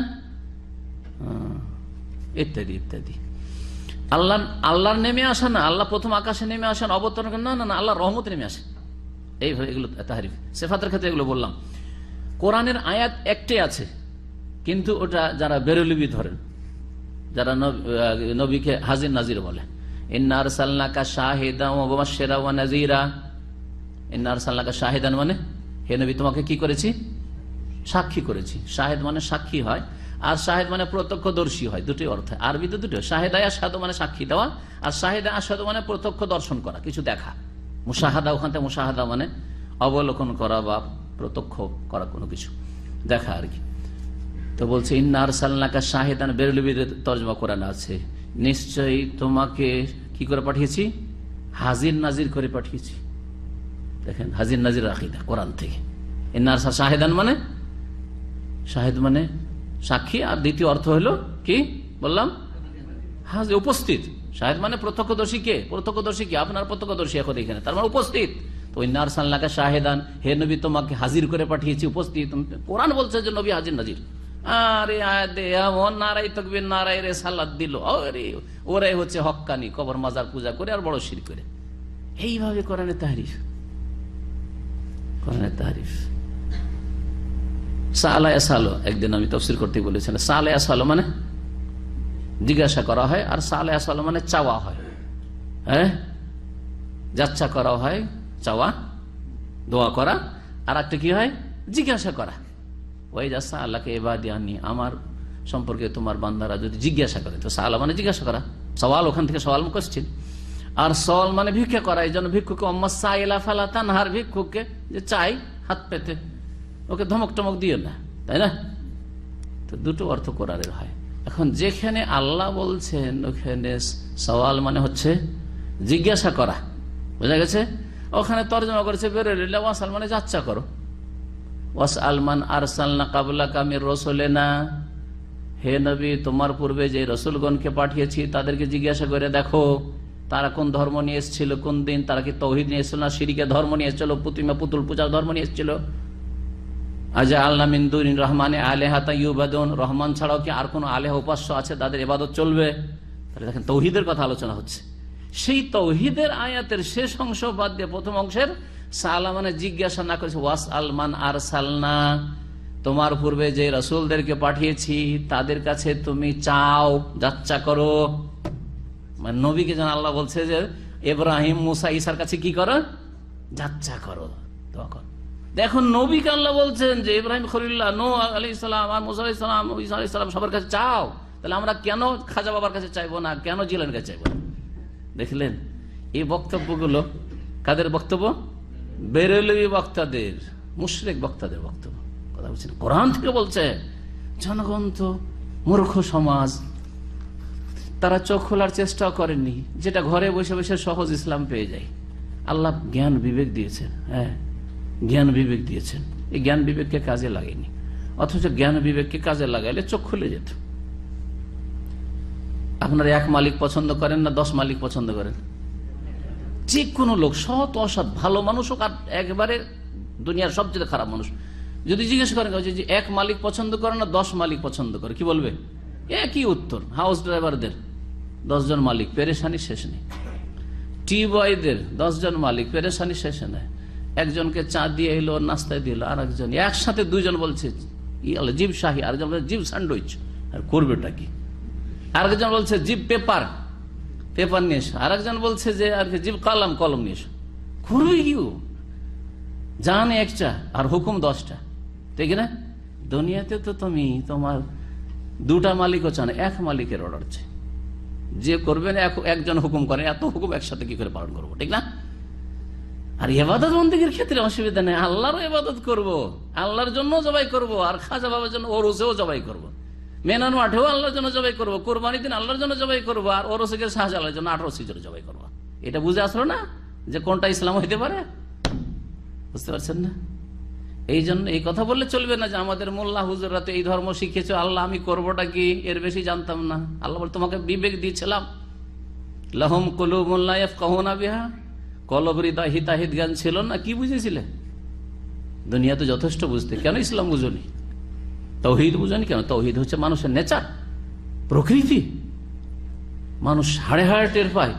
হ্যাঁ, ইত্যাদি ইত্যাদি। আল্লাহ আল্লাহর নেমে আসে না আল্লাহ প্রথম আকাশে নেমে আসেন অবতরণ না না না আল্লাহ রহমত নেমে আসে এইভাবে এগুলো তাহারিফ। সেফাতের ক্ষেত্রে এগুলো বললাম। কোরআনের আয়াত একটাই আছে কিন্তু ওটা যারা বেরলিবি ধরেন যারা নবীকে হাজির নাজির বলে। ইন্নার সাল্লাকা শাহিদা ও মুবাশশিরা ওয়া নাযীরা। ইন্নার সাল্লাকা শাহিদান মানে? হে নবী, তোমাকে কি করেছি? সাক্ষী করেছি। শাহেদ মানে সাক্ষী হয়। আর শাহেদ মানে প্রত্যক্ষদর্শী হয়। দুটি অর্থ। আরবিতে দুটো। শাহেদায় আসাদু মানে সাক্ষী দেওয়া। আর শাহেদা আসাদু মানে প্রত্যক্ষ দর্শন করা। কিছু দেখা। মুসাহাদা ওখান থেকে মুসাহাদা মানে অবলোকন করা বা প্রত্যক্ষ করা কোনো কিছু দেখা আর কি। তো বলছে ইন্নার সাল্লাকা শাহেদান বেরলবির তর্জমা কোরআন আছে। নিশ্চয়ই তোমাকে কি করে পাঠিয়েছি? হাজির নাজির করে পাঠিয়েছি। দেখেন, হাজির নাজির আকিদা, কোরআন থেকে। ইন্নার শাহেদান মানে? শাহেদ মানে সাক্ষী, আর দ্বিতীয় অর্থ হলো কি? বললাম, হাজির, উপস্থিত। শাহেদ মানে প্রত্যক্ষদর্শী কে? প্রত্যক্ষদর্শী কে? আপনার প্রত্যক্ষদর্শী এখন এখানে, তার মানে উপস্থিত। তো ইন্নার সাল্লাকা শাহেদান, হে নবী, তোমাকে হাজির করে পাঠিয়েছি, উপস্থিত। কোরআন বলছে যে নবী হাজির, নাজির। আরে রে সালাদ ওরাই হচ্ছে হক্কানি, কবর মাজার পূজা করে আর বড় শির করে। এইভাবে তাহারিফ। তাহারিফ। একদিন আমি তফসির করতে বলেছিলাম সালে সালো মানে? জিজ্ঞাসা করা হয়, আর সালে সালো মানে চাওয়া হয়। হ্যাঁ? যাচ্ছা করা হয়, চাওয়া, দোয়া করা, আর একটা কি হয়? জিজ্ঞাসা করা। ওই যাচ্ছা আল্লাহকে এবার আনি আমার সম্পর্কে তোমার বান্দারা যদি জিজ্ঞাসা করে, তো সালা মানে জিজ্ঞাসা করা। সওয়াল ওখান থেকে সওয়াল কোশ্চিন আর সওয়াল মানে ভিক্ষা করা, এই জন্য ভিক্ষুকে অম্মা সাইলা ফালা তানহার ভিক্ষুককে যে চাই হাত পেতে, ওকে ধমক টমক দিও না, তাই না? তো দুটো অর্থ করারের হয়। এখন যেখানে আল্লাহ বলছেন, ওখানে সওয়াল মানে হচ্ছে জিজ্ঞাসা করা। বোঝা গেছে? ওখানে তর্জমা করেছে বেরোলিল্লা ওয়াসাল মানে যাচ্ছা করো। ওয়াস আলমান আরসালনা কাবলা কামির রসলে না হে নবী, তোমার পূর্বে যে রসুলগণকে পাঠিয়েছি, তাদেরকে জিজ্ঞাসা করে দেখো, তারা কোন ধর্ম নিয়ে এসেছিল, কোন দিন তারা কি তৌহিদ নিয়ে এসেছিল না সিরিকে ধর্ম নিয়ে এসেছিল পুতিমা পুতুল পূজার ধর্ম নিয়ে এসেছিল? আজা আল্লাহ মিন্দুর রহমানে আলেহাতা ইউবাদন রহমান ছাড়াও কি আর কোন আলেহ উপাস্য আছে তাদের এবাদত চলবে? তাহলে দেখেন, তৌহিদের কথা আলোচনা হচ্ছে। সেই তৌহিদের আয়াতের শেষ অংশ বাদ দিয়ে প্রথম অংশের সালা মানে জিজ্ঞাসা না করেছে, ওয়াস আলমান আর সালনা তোমার পূর্বে যে রসুলদেরকে পাঠিয়েছি, তাদের কাছে তুমি চাও, যাচ্চা করো। মানে নবীকে যেন আল্লাহ বলছে যে এব্রাহিম মুসা ইসার কাছে কি করো? যাচ্চা করো তখন দেখো, নবীকে আল্লাহ বলছেন যে, ইব্রাহিম খলিল্লাহ নো আলি ইসলাম আর মুসা ইসলাম ইসা ইসলাম সবার কাছে চাও। তাহলে আমরা কেন খাজা বাবার কাছে চাইব না, কেন জিলের কাছে চাইব না? দেখলেন, এই বক্তব্যগুলো কাদের বক্তব্য? বেরেলবি বক্তাদের, মুশরেক বক্তাদের বক্তব্য। কথা বলছেন। কোরআন থেকে বলছে, জনগণ তো মূর্খ সমাজ, তারা চোখ খোলার চেষ্টা করেননি, যেটা ঘরে বসে বসে সহজ ইসলাম পেয়ে যায়। আল্লাহ জ্ঞান বিবেক দিয়েছেন হ্যাঁ জ্ঞান বিবেক দিয়েছেন। এই জ্ঞান বিবেককে কাজে লাগেনি। অথচ জ্ঞান বিবেককে কাজে লাগাইলে চোখ খুলে যেত। আপনারা এক মালিক পছন্দ করেন না দশ মালিক পছন্দ করেন? যে কোনো লোক, সৎ, অসৎ, ভালো মানুষ হোক আর একবারে দুনিয়ার সবচেয়ে খারাপ মানুষ। যদি জিজ্ঞেস করেন যে এক মালিক পছন্দ করে না দশ মালিক পছন্দ করে, কি বলবে? একই উত্তর, হাউস ড্রাইভারদের, দশজন মালিক, পেরেশানি শেষ নেই। টি বয়দের দশজন মালিক, পেরেশানি শেষে নেয় একজনকে চা দিয়ে এলো, নাস্তায় দিল আর একজন একসাথে দুইজন বলছে জীব শাহী। আর একজন বলছে জীব স্যান্ডউইচ। আর করবেটা কি? আরেকজন বলছে জিপ পেপার। পেপার নিয়ে এসো। আরেকজন বলছে যে, আর কি কলম কলম নিয়ে এসো। করবে কিউ জান একটা, আর হুকুম দশটা। ঠিক না? দুনিয়াতে তো তুমি, তোমার দুটা মালিকও চান এক মালিকের অর্ডার চাই যে করবেন এক- একজন হুকুম করে, এত হুকুম একসাথে কি করে পালন করব, ঠিক না? আর এবাদত বন্দীর ক্ষেত্রে অসুবিধা নেই, আল্লাহরও এবাদত করব। আল্লাহর জন্য জবাই করব, আর খাজা বাবার জন্য ওরসেও জবাই করব। মেনান মাঠেও আল্লাহর জন্য জবাই করব কোরবানি দিন আল্লাহর জন্য জবাই করব, আর ওর ওরসকে শাহজালার জন্য আঠারো সিজনে জবাই করব। এটা বুঝে আসলো না যে কোনটা ইসলাম হইতে পারে? বুঝতে পারছেন না? এই জন্য এই কথা বললে চলবে না যে আমাদের মোল্লা হুজুররা তো এই ধর্ম শিখেছো, আল্লাহ আমি করবোটা কি? এর বেশি জানতাম না। আল্লাহ বলে, তোমাকে বিবেক দিয়েছিলাম। লহম কলু মোল্লা কহনা বিহা। কলবরিদা হিতাহিত জ্ঞান ছিল না? কি বুঝেছিলে? দুনিয়া তো যথেষ্ট বুঝতে। কেন ইসলাম বুঝনি? তৌহিদ বুঝেন কেন? তৌহিদ হচ্ছে মানুষের নেচার, প্রকৃতি। মানুষ হাড়ে হাড়ে টের পায়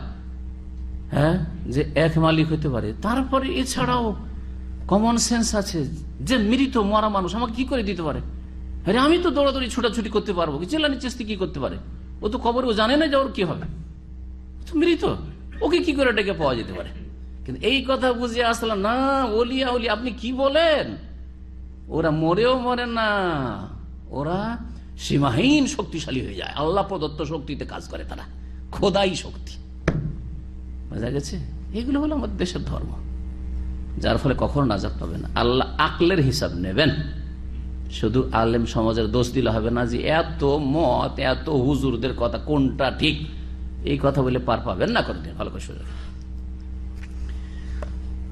হ্যাঁ যে এক মালিক হতে পারে। তারপরে এছাড়াও কমন সেন্স আছে, যে মৃত, মরা মানুষ আমাকে কি করে দিতে পারে? আরে আমি তো দৌড়াদৌড়ি, ছুটাছুটি করতে পারব। জেলানি চেস্তি কি করতে পারে? ও তো খবর ও জানে না যে ওর কি হবে। তো মৃত, ওকে কি করে ডেকে পাওয়া যেতে পারে? কিন্তু এই কথা বুঝে আসলাম, না ওলিয়া ওলি আপনি কি বলেন? ওরা মরেও মরে না। ওরা সীমাহীন শক্তিশালী হয়ে যায়। আল্লাহ প্রদত্ত শক্তিতে কাজ করে তারা। খোদাই শক্তি। বোঝা গেছে? এগুলো হলো আমাদের দেশের ধর্ম। যার ফলে কখনো নাজাত পাবেন আল্লাহ আকলের হিসাব নেবেন। শুধু আলেম সমাজের দোষ দিলে হবে না যে এত মত, এত হুজুরদের কথা কোনটা ঠিক? এই কথা বলে পার পাবেন না করে ভালো করে সুযোগ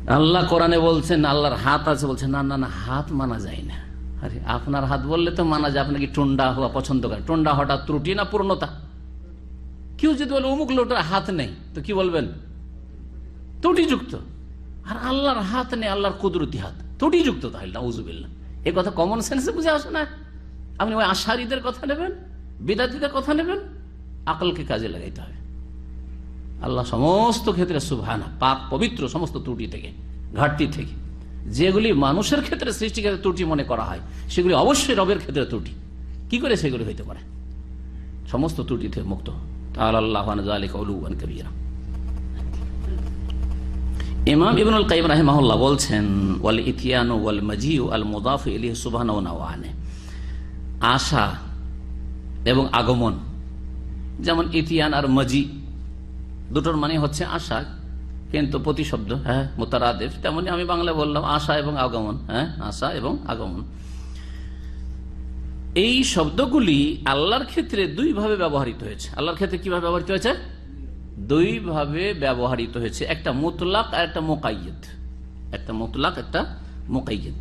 আল্লাহ কোরআনে বলছেন, আল্লাহর হাত আছে বলছেন, না না না, হাত মানা যায় না। আরে, আপনার হাত বললে তো মানা যায় আপনাকে টন্ডা হওয়া পছন্দ করে টন্ডা হওয়াটা ত্রুটি না পূর্ণতা? কেউ যদি বলে, অমুক লোটার হাত নেই, তো কি বলবেন? ত্রুটিযুক্ত। আর আল্লাহর হাত নেই, আল্লাহর কুদরতি হাত। ত্রুটিযুক্ত তাহলে না উজুবিল্লা এই কথা কমন সেন্সে বুঝে আসে না? আপনি ওই আশারিদের কথা নেবেন, বিদাতিদের কথা নেবেন, আকলকে কাজে লাগাইতে হবে। আল্লাহ সমস্ত ক্ষেত্রে সুভানা পাক পবিত্র সমস্ত ত্রুটি থেকে, ঘাটতি থেকে। যেগুলি মানুষের ক্ষেত্রে সৃষ্টি ক্ষেত্রে ত্রুটি মনে করা হয়, সেগুলি অবশ্যই রবের ক্ষেত্রে ত্রুটি। কি করে সেগুলি হইতে পারে? সমস্ত ত্রুটি থেকে মুক্ত ইমাম ইবনুল কাইম রাহিমাহুল্লাহ বলছেন, ওয়াল ইতিয়ান ওয়াল মাজিউ আল মুদাফ ইলিহ সুবহান ও নাওয়ানে। আশা এবং আগমন, যেমন ইতিয়ান আর মাজি, দুটোর মানে হচ্ছে আশা। কিন্তু প্রতিশব্দ হ্যাঁ মোতারাদেব তেমনি আমি বাংলা বললাম আশা এবং আগমন হ্যাঁ আশা এবং আগমন। এই শব্দগুলি আল্লাহর ক্ষেত্রে দুই ভাবে ব্যবহৃত হয়েছে। আল্লাহর ক্ষেত্রে কীভাবে ব্যবহৃত হয়েছে? দুই ভাবে ব্যবহৃত হয়েছে। একটা মুতলাক আর একটা মোকাইয়দ একটা মুতলাক, একটা মোকাইয়দ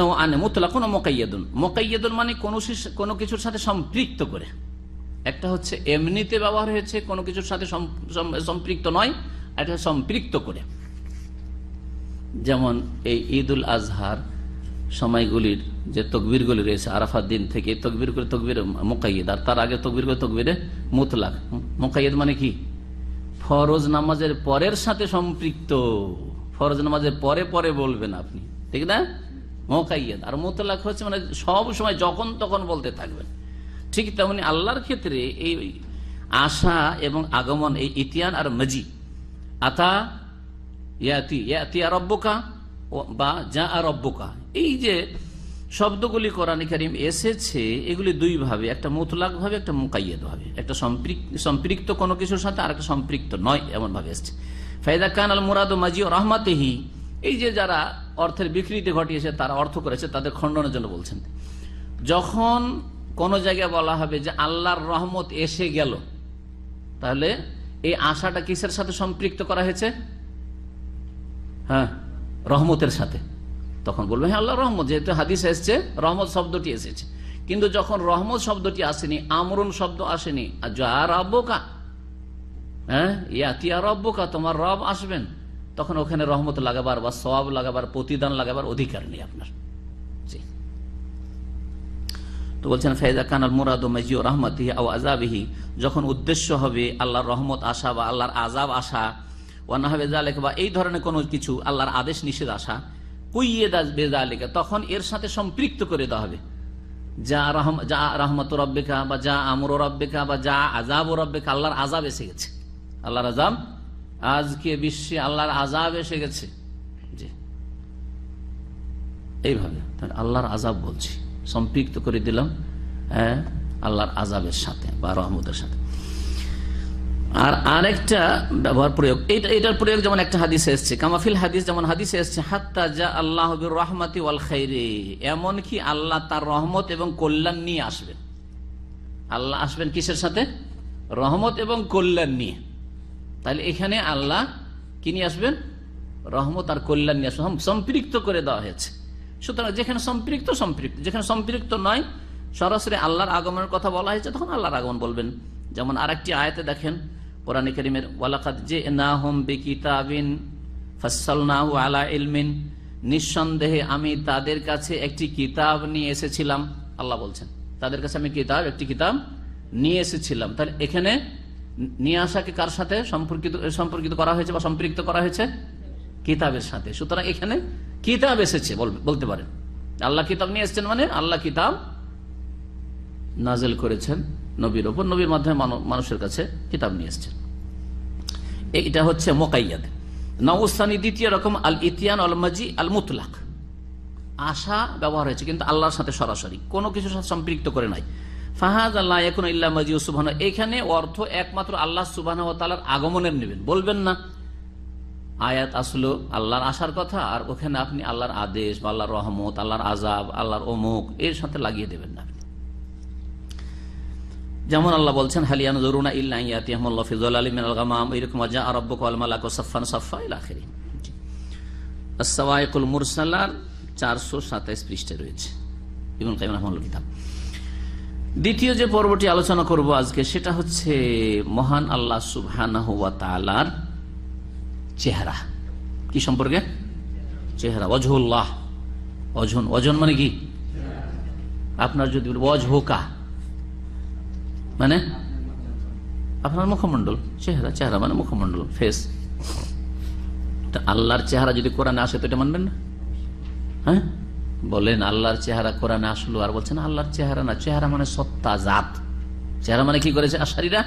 আনে মুতলাক কোনো মোকাইয়দুন মোকাইয়দুন মানে কোনো কোনো কিছুর সাথে সম্পৃক্ত করে। একটা হচ্ছে এমনিতে ব্যবহার হয়েছে, কোনো কিছুর সাথে সম- সম- সম্পৃক্ত নয়। একটা সম্পৃক্ত করে। যেমন এই ঈদ উল আজহার সময়গুলির যে তকবিরগুলি রয়েছে আরাফার দিন থেকে তকবির করে তকবির মোকাইদ আর তার আগে তকবির করে তকবিরে মুতলাক। মোকাইদ মানে কি? ফরজ নামাজের পরের সাথে সম্পৃক্ত। ফরজ নামাজের পরে পরে বলবেন আপনি। ঠিক না? মোকাইদ আর মুতলাক হচ্ছে মানে সব সময় যখন তখন বলতে থাকবেন। ঠিক তেমনি আল্লাহর ক্ষেত্রে এই আশা এবং আগমন, এই ইতিয়ান আর মজি আতা ইয়াতি ইয়াতি আর রব্বকা, ও- বা যা আর রব্বকা। এই যে শব্দগুলি কোরআন কারিম এসেছে, এগুলি দুই ভাবে একটা মুতলাক ভাবে একটা মুকাইয়দ ভাবে একটা সম্পৃক- সম্পৃক্ত কোনো কিছুর সাথে আর একটা সম্পৃক্ত নয় এমন ভাবে এসছে। ফায়দা কান আল মুরাদ মাজি ও রহমাতেহি, এই যে যারা অর্থের বিকৃতি ঘটিয়েছে, তারা অর্থ করেছে, তাদের খণ্ডনের জন্য বলছেন। যখন কোন জায়গায় বলা হবে যে আল্লাহর রহমত এসে গেল, তাহলে এই আশাটা কিসের সাথে সম্পৃক্ত করা হয়েছে? হ্যাঁ রহমতের সাথে। তখন বলবে হ্যাঁ আল্লাহ রহমত, যেহেতু হাদিস এসছে, রহমত শব্দটি এসেছে। কিন্তু যখন রহমত শব্দটি আসেনি, আমরুন শব্দ আসেনি, আর যা রব্বকা হ্যাঁ ইয়াতিয়া রব্বকা, তোমার রব আসবেন, তখন ওখানে রহমত লাগাবার বা সব লাগাবার, প্রতিদান লাগাবার অধিকার নেই আপনার। তো বলছেন ফেজা কানাল মুরাদ মাজিও রহমতি ও আজাবিহি যখন উদ্দেশ্য হবে আল্লাহর রহমত আসা বা আল্লাহর আজাব আসা ওয়ানা হবে জালেক বা এই ধরনের কোনো কিছু আল্লাহর আদেশ নিষেধ আসা, কুইয়ে বেজালেকা তখন এর সাথে সম্পৃক্ত করে দেওয়া হবে। যা রহম, যা রহমত রব্বেকা বা যা আমর রব্বিকা বা যা আজাব রব্বিকা আল্লাহর আজাব এসে গেছে। আল্লাহর আজাব আজকে বিশ্বে আল্লাহর আজাব এসে গেছে। জি। এইভাবে আল্লাহর আজাব বলছি। সম্পৃক্ত করে দিলাম হ্যাঁ আল্লাহর আজাবের সাথে বা রহমতের সাথে। আর আরেকটা ব্যবহার প্রয়োগ, এটা, এটার প্রয়োগ যেমন একটা হাদিসে এসছে কামাফিল হাদিস যেমন হাদিসে এসছে, হাত্তা যা আল্লাহ রহমাতি ওয়াল খাইরে এমন কি আল্লাহ তার রহমত এবং কল্যাণ নিয়ে আসবেন। আল্লাহ আসবেন কিসের সাথে? রহমত এবং কল্যাণ নিয়ে। তাহলে এখানে আল্লাহ কি নিয়ে আসবেন? রহমত আর কল্যাণ নিয়ে আসবেন। সম্পৃক্ত করে দেওয়া হয়েছে। সুতরাং যেখানে সম্পৃক্ত সম্পৃক্ত। যেখানে সম্পৃক্ত নয়, সরাসরি আল্লাহর আগমনের কথা বলা হয়েছে, তখন আল্লাহর আগমন বলবেন। যেমন আর একটি আয়াতে দেখেন, কোরআন করিমের ওয়ালাকাত যে না হোম বিকিতাবিন ফসলনাহু আলা ইলমিন। নিঃসন্দেহে আমি তাদের কাছে একটি কিতাব নিয়ে এসেছিলাম, আল্লাহ বলছেন। তাদের কাছে আমি কিতাব, একটি কিতাব নিয়ে এসেছিলাম। তাহলে এখানে নিয়ে আসাকে কার সাথে সম্পর্কিত সম্পর্কিত করা হয়েছে বা সম্পৃক্ত করা হয়েছে? কিতাবের সাথে। সুতরাং এখানে কিতাব এসেছে বলতে পারেন। আল্লাহ কিতাব নিয়ে এসেছেন মানে আল্লাহ কিতাব নাজেল করেছেন নবীর ওপর, নবীর মাধ্যমে মানুষের কাছে কিতাব নিয়ে এসছেন। এটা হচ্ছে মোকাইয়াদ। নবস্থানী দ্বিতীয় রকম আল ইতিয়ান আল মাজি আল মুতলাক আশা ব্যবহার হয়েছে, কিন্তু আল্লাহর সাথে সরাসরি, কোনো কিছুর সাথে সম্পৃক্ত করে নাই। ফাহাজ আল্লাহ এখন ইল্লা মাজি সুবাহ এখানে অর্থ একমাত্র আল্লাহ সুবাহ তালার আগমনের নেবেন। বলবেন না আয়াত আসলো আল্লাহর আসার কথা, আর ওখানে আপনি আল্লাহর আদেশ বা আল্লাহর রহমত, আল্লাহর আজাব আল্লাহর অমুক, এর সাথে লাগিয়ে দেবেন না যেমন আল্লাহ বলছেন হালিয়ান জরুনা এরকম সাফান চারশো সাতাইশ পৃষ্ঠে রয়েছে। দ্বিতীয় যে পর্বটি আলোচনা করব আজকে, সেটা হচ্ছে মহান আল্লাহ সুবহানাহু ওয়া তাআলার চেহারা। কি সম্পর্কে? চেহারা। অজহুল্লাহ অজন অজন মানে কি? আপনার যদি অজহোকা মানে? আপনার মুখমণ্ডল। চেহারা। চেহারা মানে মুখমণ্ডল ফেস তা আল্লাহর চেহারা যদি কোরআনে আসে, তো এটা মানবেন না? হ্যাঁ? বলেন, আল্লাহর চেহারা কোরআনে আসলো আর বলছেন, আল্লাহর চেহারা না। চেহারা মানে সত্তা, জাত। চেহারা মানে কি করেছে? আশারিরা?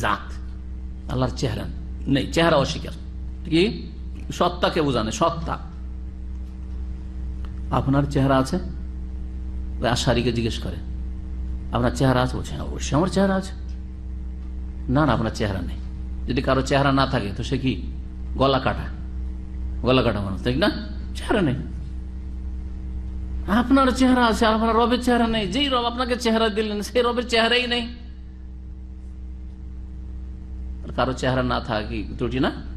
জাত। আল্লাহর চেহারা নেই। চেহারা অস্বীকার। কি? সত্তাকে বোঝানে সত্তা। আপনার চেহারা আছে? ওই আশারিকে জিজ্ঞেস করে আপনার চেহারা আছে? বলছে হ্যাঁ, অবশ্যই আমার চেহারা আছে। না না আপনার চেহারা নেই। যদি কারও চেহারা না থাকে তো সে কি? গলা কাটা। গলা কাটা মানুষ ঠিক না? চেহারা নেই। আপনার চেহারা আছে আপনার রবের চেহারা নেই। যেই রব আপনাকে চেহারা দিলেন সেই রবের চেহারাই নেই। কারও চেহারা না থাকি ত্রুটি না?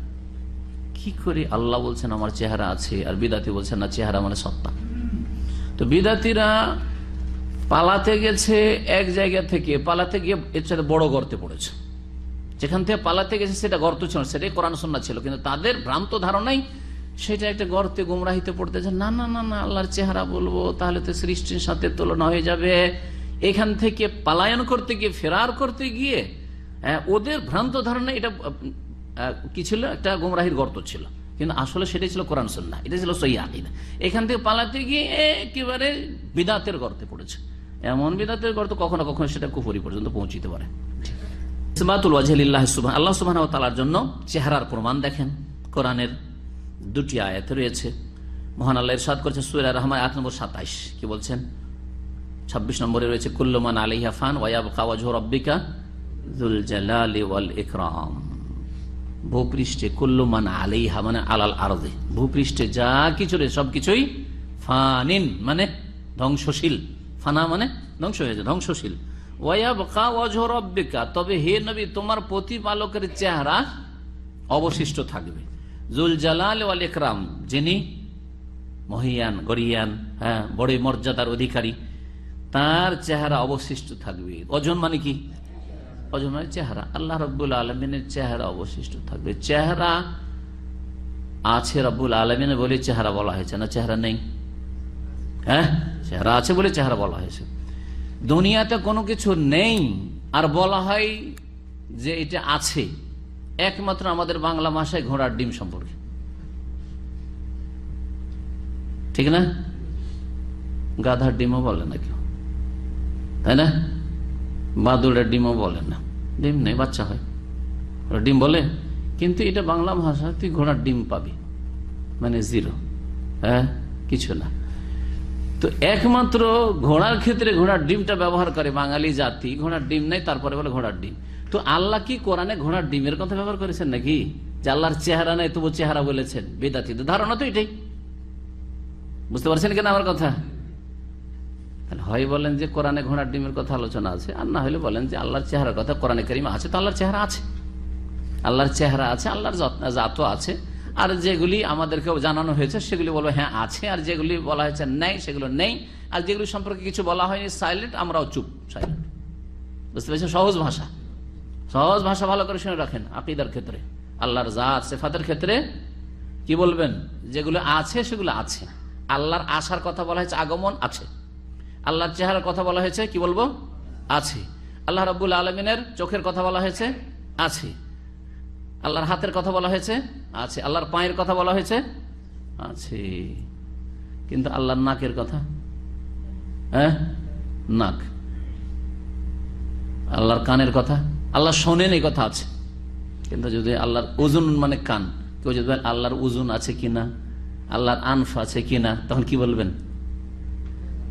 কি করে আল্লাহ বলছেন আমার চেহারা আছে আর বিদাতি বলছেন না চেহারা মানে সত্তা। তো বিদাতিরা পালাতে গেছে এক জায়গা থেকে পালাতে গিয়ে এর সাথে বড় গর্তে পড়েছে। যেখান থেকে পালাতে গেছে সেটা গর্ত ছিল সেটাই কোরআন সন্না ছিল। কিন্তু তাদের ভ্রান্ত ধারণাই সেটা একটা গর্তে গুমরাহিতে পড়তেছে না না না না আল্লাহর চেহারা বলব তাহলে তো সৃষ্টির সাথে তুলনা হয়ে যাবে। এখান থেকে পালায়ন করতে গিয়ে ফেরার করতে গিয়ে আহ, ওদের ভ্রান্ত ধারণা এটা কি ছিল? একটা গুমরাহির গর্ত ছিল। কিন্তু আসলে সেটাই ছিল কোরআন সন্না এটা ছিল সহি আকিদা। এখান থেকে পালাতে গিয়ে একেবারে বিদাতের গর্তে পড়েছে। এমন বিদাতের গর্ত কখনো কখনো সেটা কুফরি পর্যন্ত পৌঁছিতে পারে। ইসবাতুল ওয়াজহিল্লাহ সুবহান, আল্লাহ সুবহান ওয়া তাআলার জন্য চেহারার প্রমাণ দেখেন। কোরআনের দুটি আয়াত রয়েছে। মহান আল্লাহ ইরশাদ করেছে সূরা রহমান, আয়াত নম্বর 27 কি বলছেন? 26 নম্বরে রয়েছে কুল্লুমান আলাইহা ফান ওয়া ইয়াবকা ওয়াজহু রাব্বিকা যুল জালালি ওয়াল ইকরাম। ভূপৃষ্ঠে কুল্লুমান আলাইহা মানে আলাল আরদে। ভূপৃষ্ঠে যা কিছু রয়েছে সবকিছুই ফানিন মানে ধ্বংসশীল। ফানা মানে ধ্বংস ধ্বংসশীল। ওয়াবকা ওয়াজহু রাব্বিকা, তবে হে নবী, তোমার প্রতিপালকের চেহারা অবশিষ্ট থাকবে। যিনি মহিয়ান, গরিয়ান হ্যাঁ বড় মর্যাদার অধিকারী, তার চেহারা অবশিষ্ট থাকবে। অজন মানে কি? মানে চেহারা। আল্লাহ রব্বুল আলমিনের চেহারা অবশিষ্ট থাকবে। চেহারা আছে রব্বুল আলমিনের বলে চেহারা বলা হয়েছে না? চেহারা নেই। হ্যাঁ? চেহারা আছে বলে চেহারা বলা হয়েছে। দুনিয়াতে কোনো কিছু নেই। আর বলা হয় যে এটা আছে। একমাত্র আমাদের বাংলা ভাষায় ঘোড়ার ডিম সম্পর্কে। ঠিক না? গাধার ডিমও বলে না কেউ। তাই না? বাদুড়ের ডিমও বলে না। ডিম নেই, বাচ্চা হয়। ওরা ডিম বলে, কিন্তু এটা বাংলা ভাষা তুই ঘোড়ার ডিম পাবি। মানে জিরো হ্যাঁ? কিছু না। তো একমাত্র ঘোড়ার ক্ষেত্রে ঘোড়ার ডিমটা ব্যবহার করে বাঙালি জাতি। ঘোড়ার ডিম নেই, তারপরে বলে ঘোড়ার ডিম। তো আল্লাহ কি কোরআনে ঘোড়ার ডিমের কথা ব্যবহার করেছেন নাকি? যে আল্লাহর চেহারা নেই, তবু চেহারা বলেছেন। বেদাতিদের ধারণা তো এটাই। বুঝতে পারছেন কেন আমার কথা? হয় বলেন যে কোরআনে ঘোড়ার ডিমের কথা আলোচনা আছে, আর না হলে বলেন যে আল্লাহর চেহারার কথা কোরআনে করিমা আছে, তো আল্লাহর চেহারা আছে। আল্লাহর চেহারা আছে, আল্লাহর জাতও আছে, আর যেগুলি আমাদেরকেও জানানো হয়েছে সেগুলি বলব হ্যাঁ আছে, আর যেগুলি বলা হয়েছে নেই সেগুলো নেই, আর যেগুলি সম্পর্কে কিছু বলা হয়নি সাইলেন্ট আমরাও চুপ সাইলেন্ট বুঝতে পেরেছেন? সহজ ভাষা। সহজ ভাষা ভালো করে শুনে রাখেন আকিদার ক্ষেত্রে। আল্লাহর জাত, সেফাতের ক্ষেত্রে কি বলবেন? যেগুলো আছে সেগুলো আছে। আল্লাহর আশার কথা বলা হয়েছে, আগমন আছে। আল্লাহর চেহারার কথা বলা হয়েছে, কি বলব? আছে। আল্লাহ রব্বুল আলমিনের চোখের কথা বলা হয়েছে, আছে। আল্লাহর হাতের কথা বলা হয়েছে, আছে। আল্লাহর পায়ের কথা বলা হয়েছে, আছে। কিন্তু আল্লাহর নাকের কথা? হ্যাঁ? নাক। আল্লাহর কানের কথা? আল্লাহ শোনেন এই কথা আছে। কিন্তু যদি আল্লাহর ওজন মানে কান, কেউ যদি আল্লাহর ওজন আছে কিনা, আল্লাহর আনফ আছে কিনা, তখন কি বলবেন?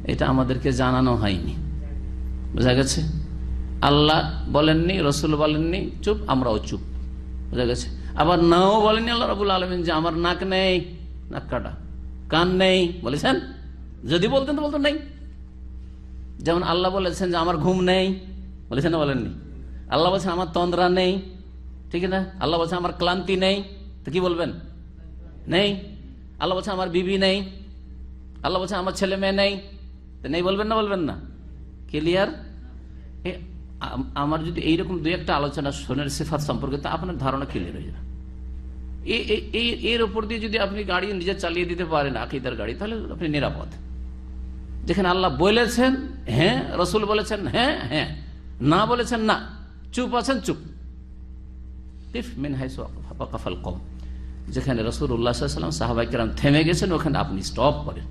এটা আমাদেরকে জানানো হয়নি। বোঝা গেছে? আল্লাহ বলেননি, রসুল বলেননি, চুপ, আমরাও চুপ। বোঝা গেছে? আবার নাও বলেনি আল্লাহ রবুল আলমিন যে আমার নাক নেই, নাক কাটা। কান নেই, বলেছেন? যদি বলতেন তো বলতেন নেই। যেমন আল্লাহ বলেছেন যে আমার ঘুম নেই, বলেছেন না বলেননি? আল্লাহ বলছেন আমার তন্দ্রা নেই, ঠিক না? আল্লাহ বলছেন আমার ক্লান্তি নেই, তো কি বলবেন? নেই। আল্লাহ বলছেন আমার বিবি নেই। আল্লাহ বলছেন আমার ছেলে মেয়ে নেই নেই বলবেন না বলবেন না? ক্লিয়ার আমার যদি এইরকম দুই একটা আলোচনা শোনের সিফাত সম্পর্কে, তা আপনার ধারণা ক্লিয়ার হয়ে যাবে। এর উপর দিয়ে যদি আপনি গাড়ি নিজে চালিয়ে দিতে পারেন, আকিদার গাড়ি, তাহলে আপনি নিরাপদ। যেখানে আল্লাহ বলেছেন হ্যাঁ রসুল বলেছেন হ্যাঁ হ্যাঁ না বলেছেন, না, চুপ আছেন, চুপ। মিন কম যেখানে রসুল উল্লাহাম সাহাবাই কেরাম থেমে গেছেন, ওখানে আপনি স্টপ করেন।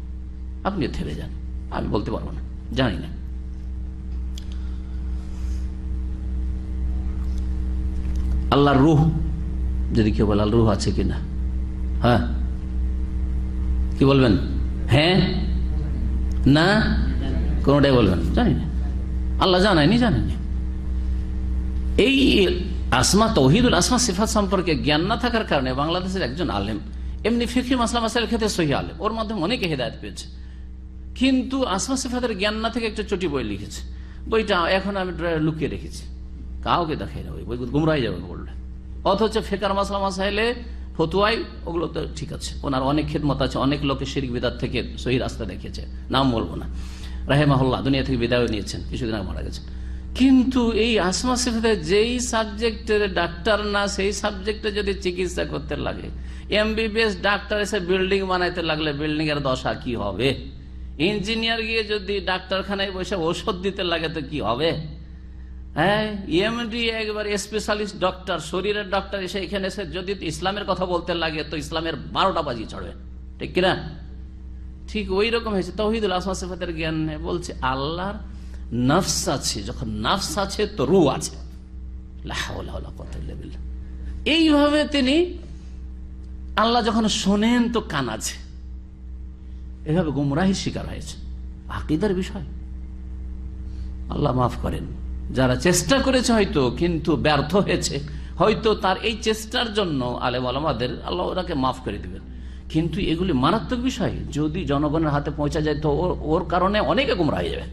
আপনি থেমে যান। আমি বলতে পারব না, জানি না। আল্লাহর রুহ, যদি কেউ বলে আল্লাহ রুহ আছে কিনা হ্যাঁ? কি বলবেন? হ্যাঁ? না? কোনটাই বলবেন জানি না। আল্লাহ জানায়নি জানেনি এই আসমা, তহিদুল আসমা, সিফাত সম্পর্কে জ্ঞান না থাকার কারণে বাংলাদেশের একজন আলেম, এমনি ফিফি মাসলা মাসাইল ক্ষেত্রে সহি আলেম, ওর মাধ্যমে অনেকে হেদায়ত পেয়েছে। কিন্তু আসমা সিফাতের জ্ঞান না থেকে একটা চটি বই লিখেছে। বইটা এখন আমি লুকিয়ে রেখেছি। কাউকে দেখাই না ওই বই গুমরাই যাবে বললে। অথচ ফেকার মাসলা মাসাইলে ফতুয়াই, ওগুলো তো ঠিক আছে। ওনার অনেক খেদমত আছে, অনেক লোকে শিরিক বিদার থেকে সহি রাস্তা দেখিয়েছে। নাম বলব না। রাহেমাহুল্লাহ, দুনিয়া থেকে বিদায় নিয়েছেন, কিছুদিন আগে মারা গেছেন। কিন্তু এই আসমা সিফাতে যেই সাবজেক্টের ডাক্তার না, সেই সাবজেক্টে যদি চিকিৎসা করতে লাগে, এমবিবিএস ডাক্তার এসে বিল্ডিং বানাইতে লাগলে বিল্ডিং এর দশা কি হবে? ইঞ্জিনিয়ার গিয়ে যদি ডাক্তারখানায় বসে ওষুধ দিতে লাগে তো কি হবে? হ্যাঁ ইএমডি একবার স্পেশালিস্ট ডক্টর শরীরের ডক্টর এসে এখানে এসে যদি ইসলামের কথা বলতে লাগে তো ইসলামের বারোটা বাজি চড়বে ঠিক কিনা? ঠিক ওই রকম হয়েছে। তহিদুল আসমা সিফাতের জ্ঞান বলছে, আল্লাহর নফস আছে, যখন নফস আছে তো রু আছে। এইভাবে তিনি আল্লাহ যখন শোনেন তো কান আছে। এভাবে গুমরাহির শিকার হয়েছে। আকিদার বিষয়। আল্লাহ মাফ করেন। যারা চেষ্টা করেছে হয়তো, কিন্তু ব্যর্থ হয়েছে। হয়তো তার এই চেষ্টার জন্য আলেম আলমাদের আল্লাহ ওরাকে মাফ করে দিবেন। কিন্তু এগুলি মারাত্মক বিষয়। যদি জনগণের হাতে পৌঁছা যায়, তো ওর কারণে অনেকে গুমরা হয়ে যাবে।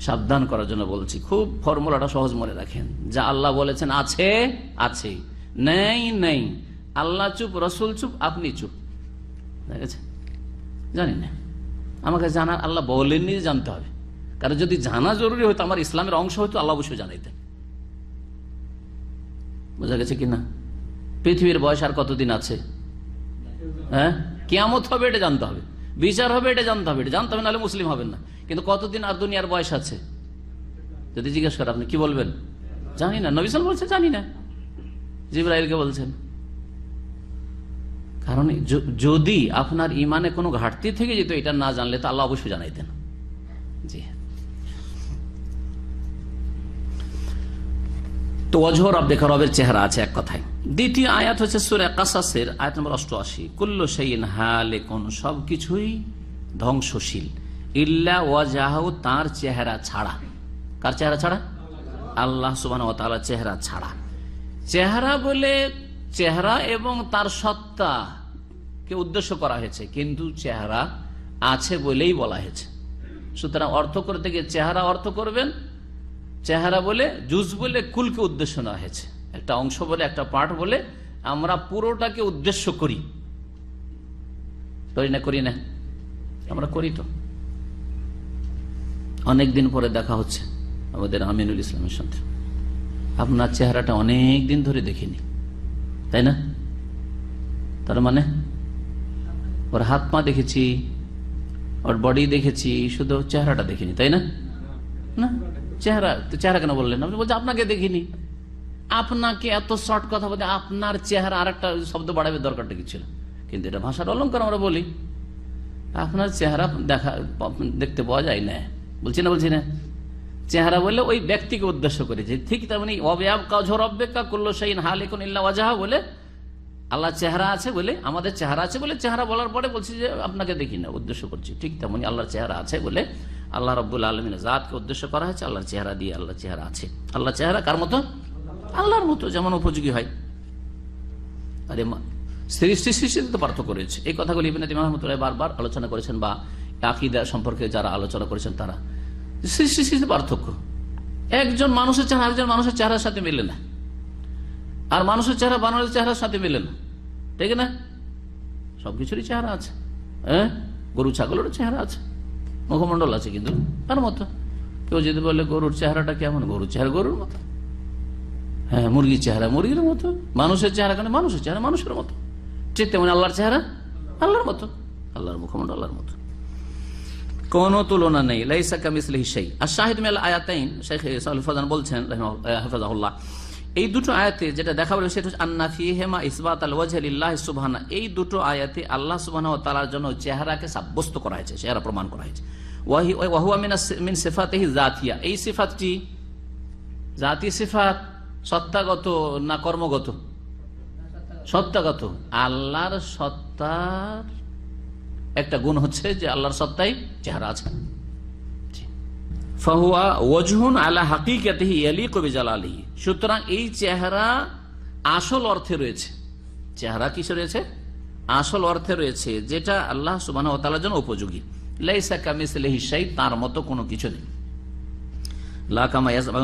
সাবধান করার জন্য বলছি, খুব ফর্মুলাটা সহজ মনে রাখেন। যা আল্লাহ বলেছেন আছে আছে নেই নেই। আল্লাহ চুপ, রসুল চুপ, আপনি চুপ। দেখেছে জানি না। আমাকে জানার আল্লাহ বলেননি জানতে হবে। কারণ যদি জানা জরুরি হতো, আমার ইসলামের অংশ হতো, আল্লাহ অবশ্যই জানাইতেন। বোঝা গেছে কিনা? পৃথিবীর বয়স আর কতদিন আছে? হ্যাঁ? কেয়ামত হবে, এটা জানতে হবে। বিচার হবে, এটা জানতে হবে। এটা জানতে হবে, নাহলে মুসলিম হবেন না। কিন্তু কতদিন আর দুনিয়ার বয়স আছে? যদি জিজ্ঞেস করেন, আপনি কি বলবেন? জানি না। নবিসাল বলছে জানি না। জিব্রাইলকে বলছেন। কারণ যদি আপনার ইমানে কোনো ঘাটতি থেকে যেত, এটা না জানলে তো আল্লাহ অবশ্যই জানাইতেন। জি। তো অজহর আব দেখা রবের চেহারা আছে এক কথায়। দ্বিতীয় আয়াত হচ্ছে সুরে কাসাসের, আয়াত নম্বর অষ্টআশি। কুল্ল সেইন হালে কোন সব কিছুই ধ্বংসশীল। ইল্লা ওয়াজাহ, তার চেহারা ছাড়া। কার চেহারা ছাড়া? আল্লাহ সুবান ও তালা চেহারা ছাড়া। চেহারা বলে চেহারা এবং তার সত্তা কে উদ্দেশ্য করা হয়েছে, কিন্তু চেহারা আছে বলেই বলা হয়েছে। সুতরাং অর্থ করতে গিয়ে চেহারা অর্থ করবেন, চেহারা বলে, জুজ বলে, কুলকে উদ্দেশ্য নেওয়া হয়েছে। একটা অংশ বলে, একটা পার্ট বলে, আমরা পুরোটাকে উদ্দেশ্য করি। করি না করি না। আমরা করি তো। অনেক দিন পরে দেখা হচ্ছে আমাদের আমিনুল ইসলামের সাথে। আপনার চেহারাটা অনেক দিন ধরে দেখিনি। তাই না? তার মানে? ওর হাত পা দেখেছি, ওর বডি দেখেছি, শুধু চেহারাটা দেখিনি, তাই না? না? চেহারা, তো চেহারা কেন বললেন? আপনি বলছেন, আপনাকে দেখিনি। আপনাকে এত শর্ট কথা বলতে আপনার চেহারা আর একটা শব্দ বাড়াবে দরকারটা কিছু কিন্তু এটা ভাষার অলঙ্কার আমরা বলি। আপনার চেহারা দেখা, দেখতে পাওয়া যায় না। বলছি না বলছি না। চেহারা বলে ওই ব্যক্তিকে উদ্দেশ্য করেছে। ঠিক তেমনি, অবয়াব কাজর অব্বেকা করল সেই হাল এখন ওয়াজাহা বলে আল্লাহ চেহারা আছে বলে, আমাদের চেহারা আছে বলে চেহারা বলার পরে বলছি যে, আপনাকে দেখি না, উদ্দেশ্য করছি। ঠিক তেমনি আল্লাহর চেহারা আছে বলে আল্লাহ রব্বুল আলমিনের জাতকে উদ্দেশ্য করা হয়েছে, আল্লাহর চেহারা দিয়ে আল্লাহ চেহারা আছে। আল্লাহ চেহারা কার মতো? আল্লাহর মতো, যেমন উপযোগী হয়। আরে সৃষ্টি সৃষ্টিতে তো পার্থক্য রয়েছে। এই কথাগুলি ইবিন মাহমুদুল্লাহ বারবার আলোচনা করেছেন বা আকিদা সম্পর্কে যারা আলোচনা করেছেন তারা। পার্থক্য। একজন মানুষের চেহারা আরেকজন মানুষের চেহারার সাথে মিলে না। আর মানুষের চেহারা বানরের চেহারার সাথে মিলে না। ঠিক না? সবকিছুরই চেহারা আছে। হ্যাঁ? গরু, ছাগলেরও চেহারা আছে। মুখমন্ডল আছে কিন্তু তার মতো। কেউ যদি বলে গরুর চেহারাটা কেমন? গরুর চেহারা গরুর মতো। হ্যাঁ মুরগির চেহারা মুরগির মতো। মানুষের চেহারা কেন? মানুষের চেহারা মানুষের মতো। ঠিক তেমন আল্লাহর চেহারা আল্লাহর মতো। আল্লাহর মুখমন্ডল আল্লাহর মতো। কোন তুলনা নেই, লাইসা কামিসলিহি সেই আর শাহিদ মেল আয়াতাইন শেখ ফজান বলছেন হাফিজাহুল্লাহ, এই দুটো আয়াতে যেটা দেখা বলে সেটা হচ্ছে আন্না ফি হেমা ইসবাত আল ওয়াজহিল্লাহ সুবহানা এই দুটো আয়াতে আল্লাহ সুবহানাহু ওয়া তাআলার জন্য চেহারাকে সাব্যস্ত করা হয়েছে, চেহারা প্রমাণ করা হয়েছে। ওয়াহি ওয়াহুয়া মিন মিন সিফাতিহি জাতিয়া এই সিফাতটি জাতি সিফাত, সত্তাগত না কর্মগত? সত্তাগত। আল্লাহর সত্তার একটা গুণ হচ্ছে যে আল্লাহর সত্তাই চেহারা আছে। ফাহুয়া বিজালালিহি। সুতরাং এই চেহারা আসল অর্থে রয়েছে। চেহারা রয়েছে? আসল অর্থে রয়েছে যেটা আল্লাহ জন্য উপযোগী। তার মতো কোনো কিছু নেই।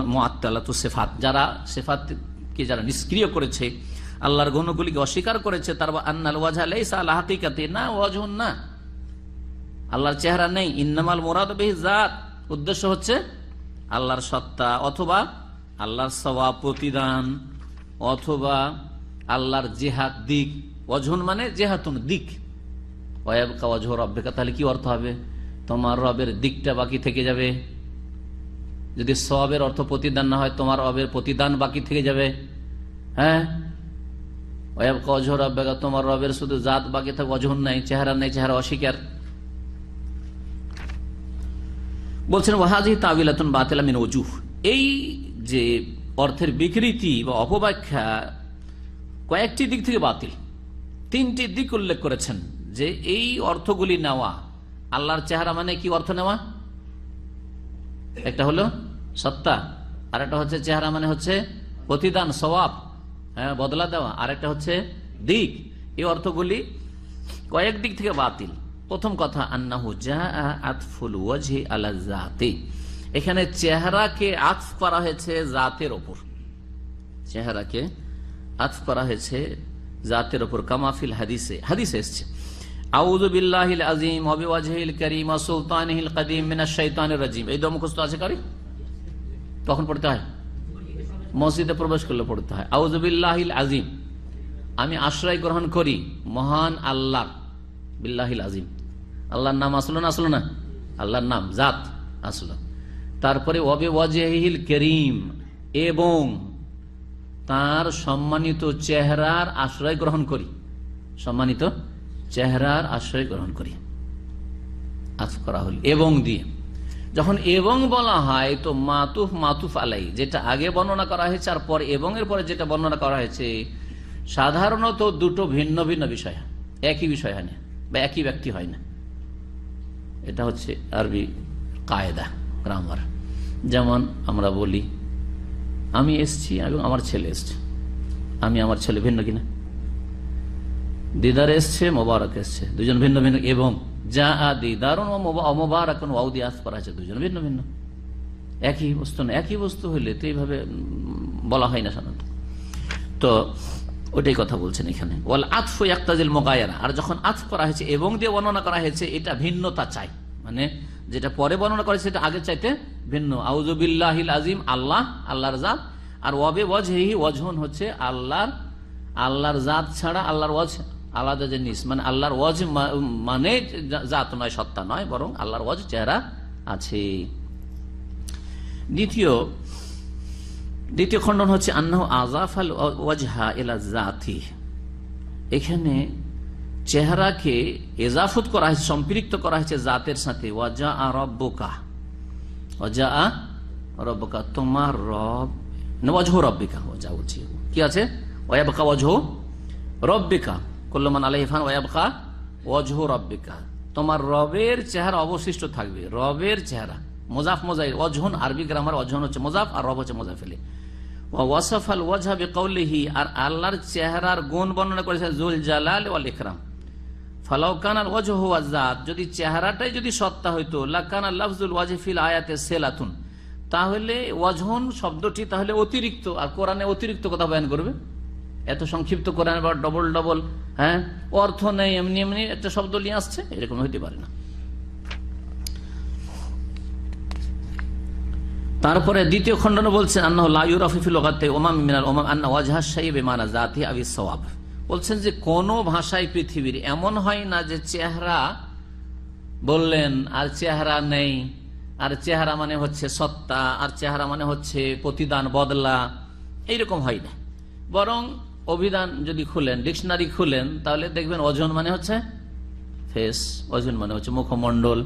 মুআত্তালাতু যারা যারা নিষ্ক্রিয় করেছে, আল্লাহর গুণগুলিকে অস্বীকার করেছে, তার আন্নাল ওয়াজহা লাইসা আলা হাকিকাতি, না ওয়াজহুন না। আল্লাহর চেহারা নেই, ইন্নামাল মুরাদ বিহি জাত। উদ্দেশ্য হচ্ছে আল্লাহর সত্তা অথবা আল্লাহর সওয়াব প্রতিদান অথবা আল্লাহর জেহাদ দিক। অজহন মানে জেহাতুন দিক। ওয়াবকা অজহ রব্বেকা, তাহলে কি অর্থ হবে? তোমার রবের দিকটা বাকি থেকে যাবে। যদি সবের অর্থ প্রতিদান না হয়, তোমার রবের প্রতিদান বাকি থেকে যাবে। হ্যাঁ? ওয়াবকা অজহ রব্বেকা, তোমার রবের শুধু জাত বাকি থাকে অজহন নাই, চেহারা নেই, চেহারা অস্বীকার। বলছেন, ওয়াহাজি তাবিলাতুন বাতিলা মিন ওজুহ। এই যে অর্থের বিকৃতি বা অপব্যাখ্যা কয়েকটি দিক থেকে বাতিল। তিনটি দিক উল্লেখ করেছেন যে এই অর্থগুলি নেওয়া আল্লাহর চেহারা মানে কি অর্থ নেওয়া? একটা হলো সত্তা আর একটা হচ্ছে চেহারা মানে হচ্ছে প্রতিদান সবাব হ্যাঁ বদলা দেওয়া। আর একটা হচ্ছে দিক। এই অর্থগুলি কয়েক দিক থেকে বাতিল। প্রথম কথা, আন্নাহু আতফুল ওয়াজহি আলা জাতি এখানে চেহারাকে আতফ করা হয়েছে জাতের ওপর। চেহারাকে আতফ করা হয়েছে জাতের ওপর কামাফিল হাদিসে। হাদিসে এসছে, আউযু বিল্লাহিল আযীম ওয়া বিওয়াজহিল কারীম ওয়া সুলতানিহিল কদীম মিনাশ শাইতানির রাজীম। এই দম মুখস্থ আছে কারি তখন পড়তে হয়? মসজিদে প্রবেশ করলে পড়তে হয়। আউযু বিল্লাহিল আযীম, আমি আশ্রয় গ্রহণ করি মহান আল্লাহ বিল্লাহিল আজিম আল্লাহর নাম আসলো না আসলো না? আল্লাহর নাম, জাত আসলো। তারপরে ওবে ওয়াজহিল করিম, এবং তার সম্মানিত চেহারার আশ্রয় গ্রহণ করি। সম্মানিত চেহারার আশ্রয় গ্রহণ করি। আজ করা হল এবং দিয়ে। যখন এবং বলা হয়, তো মাতুফ মাতুফ আলাই, যেটা আগে বর্ণনা করা হয়েছে আর পর এবং এর পরে যেটা বর্ণনা করা হয়েছে, সাধারণত দুটো ভিন্ন ভিন্ন বিষয় একই বিষয় হয় না, বা একই ব্যক্তি হয় না। এটা হচ্ছে আরবি কায়দা গ্রামার যেমন আমরা বলি, আমি এসছি এবং আমার ছেলে এসছে। আমি আমার ছেলে ভিন্ন কিনা? দিদার এসছে, মোবারক এসছে। দুজন ভিন্ন ভিন্ন, এবং যা মোবা- অমোবারক ওয়াউদি আস করা আছে, দুজন ভিন্ন ভিন্ন। একই বস্তু না, একই বস্তু হইলে তো এইভাবে বলা হয় না সাধারণত। তো ওটাই কথা বলছেন এখানে। ওয়াল আতফু ইয়াক্তাজিল মোগায়ারা। আর যখন আতফ করা হয়েছে এবং দিয়ে বর্ণনা করা হয়েছে, এটা ভিন্নতা চাই। মানে যেটা পরে বর্ণনা করা হয়েছে, সেটা আগে চাইতে ভিন্ন। আউজুবিল্লাহিল আজিম আল্লাহ, আল্লাহর জাত। আর ওয়াবে ওয়াজহি ওয়াজহন হচ্ছে আল্লাহর আল্লাহর জাত ছাড়া আল্লাহর ওয়াজ আলাদা জিনিস। মানে আল্লাহর ওয়াজ মানে জাত নয়, সত্তা নয়, বরং আল্লাহর ওয়াজ চেহারা আছে। দ্বিতীয় দ্বিতীয় খণ্ডন হচ্ছে আন্নাহ আজাফাল ওয়াজহা এলা জাতি এখানে চেহারাকে এজাফত করা হয়েছে, সম্পৃক্ত করা হয়েছে জাতের সাথে। ওয়াজা আ রব্বকা। ওয়াজা আ রব্বকা। তোমার রব ওয়াজহ রব্বিকা, ওয়াজা বলছি কি আছে? ওয়াবকা ওয়াজহ রব্বিকা। কল্লমান আলাইফান ওয়াবকা ওয়াজহ রব্বিকা। তোমার রবের চেহারা অবশিষ্ট থাকবে। রবের চেহারা। মোজাফ মোজাই অজহন আরবি গ্রামার অজহন হচ্ছে মোজাফ আর রব হচ্ছে মোজাফেলে। ওয়াসাফ আল ওয়াজহা বিকাউলিহি, আর আল্লাহর চেহারার গুণ বর্ণনা করেছে জুল জালাল ওয়াল ইকরাম। ফালাউকান আল ওয়াজহ ওয়াজাত যদি চেহারাটাই যদি সত্তা হইতো লাকান আল লাফজুল ওয়াজিফিল আয়াতে সেলাতুন। তাহলে ওয়াজহন শব্দটি তাহলে অতিরিক্ত, আর কোরআনে অতিরিক্ত কথা বয়ান করবে। এত সংক্ষিপ্ত কোরআন বা ডবল ডবল হ্যাঁ? অর্থ নেই, এমনি এমনি একটা শব্দ নিয়ে আসছে, এরকম হইতে পারে না। তারপরে দ্বিতীয় খণ্ডনে বলছেন আন্না লাইউরাফিফিল ওগাতে ওমাম মিনাল ওমাম আন্না ওয়াজহা সাইবে মানা জাতি আবি সওয়াব। বলছেন যে, কোন ভাষায় পৃথিবীর এমন হয় না যে চেহারা বললেন, আর চেহারা নেই। আর চেহারা মানে হচ্ছে সত্তা। আর চেহারা মানে হচ্ছে প্রতিদান বদলা। এইরকম হয় না। বরং অভিধান যদি খুলেন, ডিকশনারি খুলেন, তাহলে দেখবেন ওজন মানে হচ্ছে ফেস ওজন মানে হচ্ছে মুখমণ্ডল।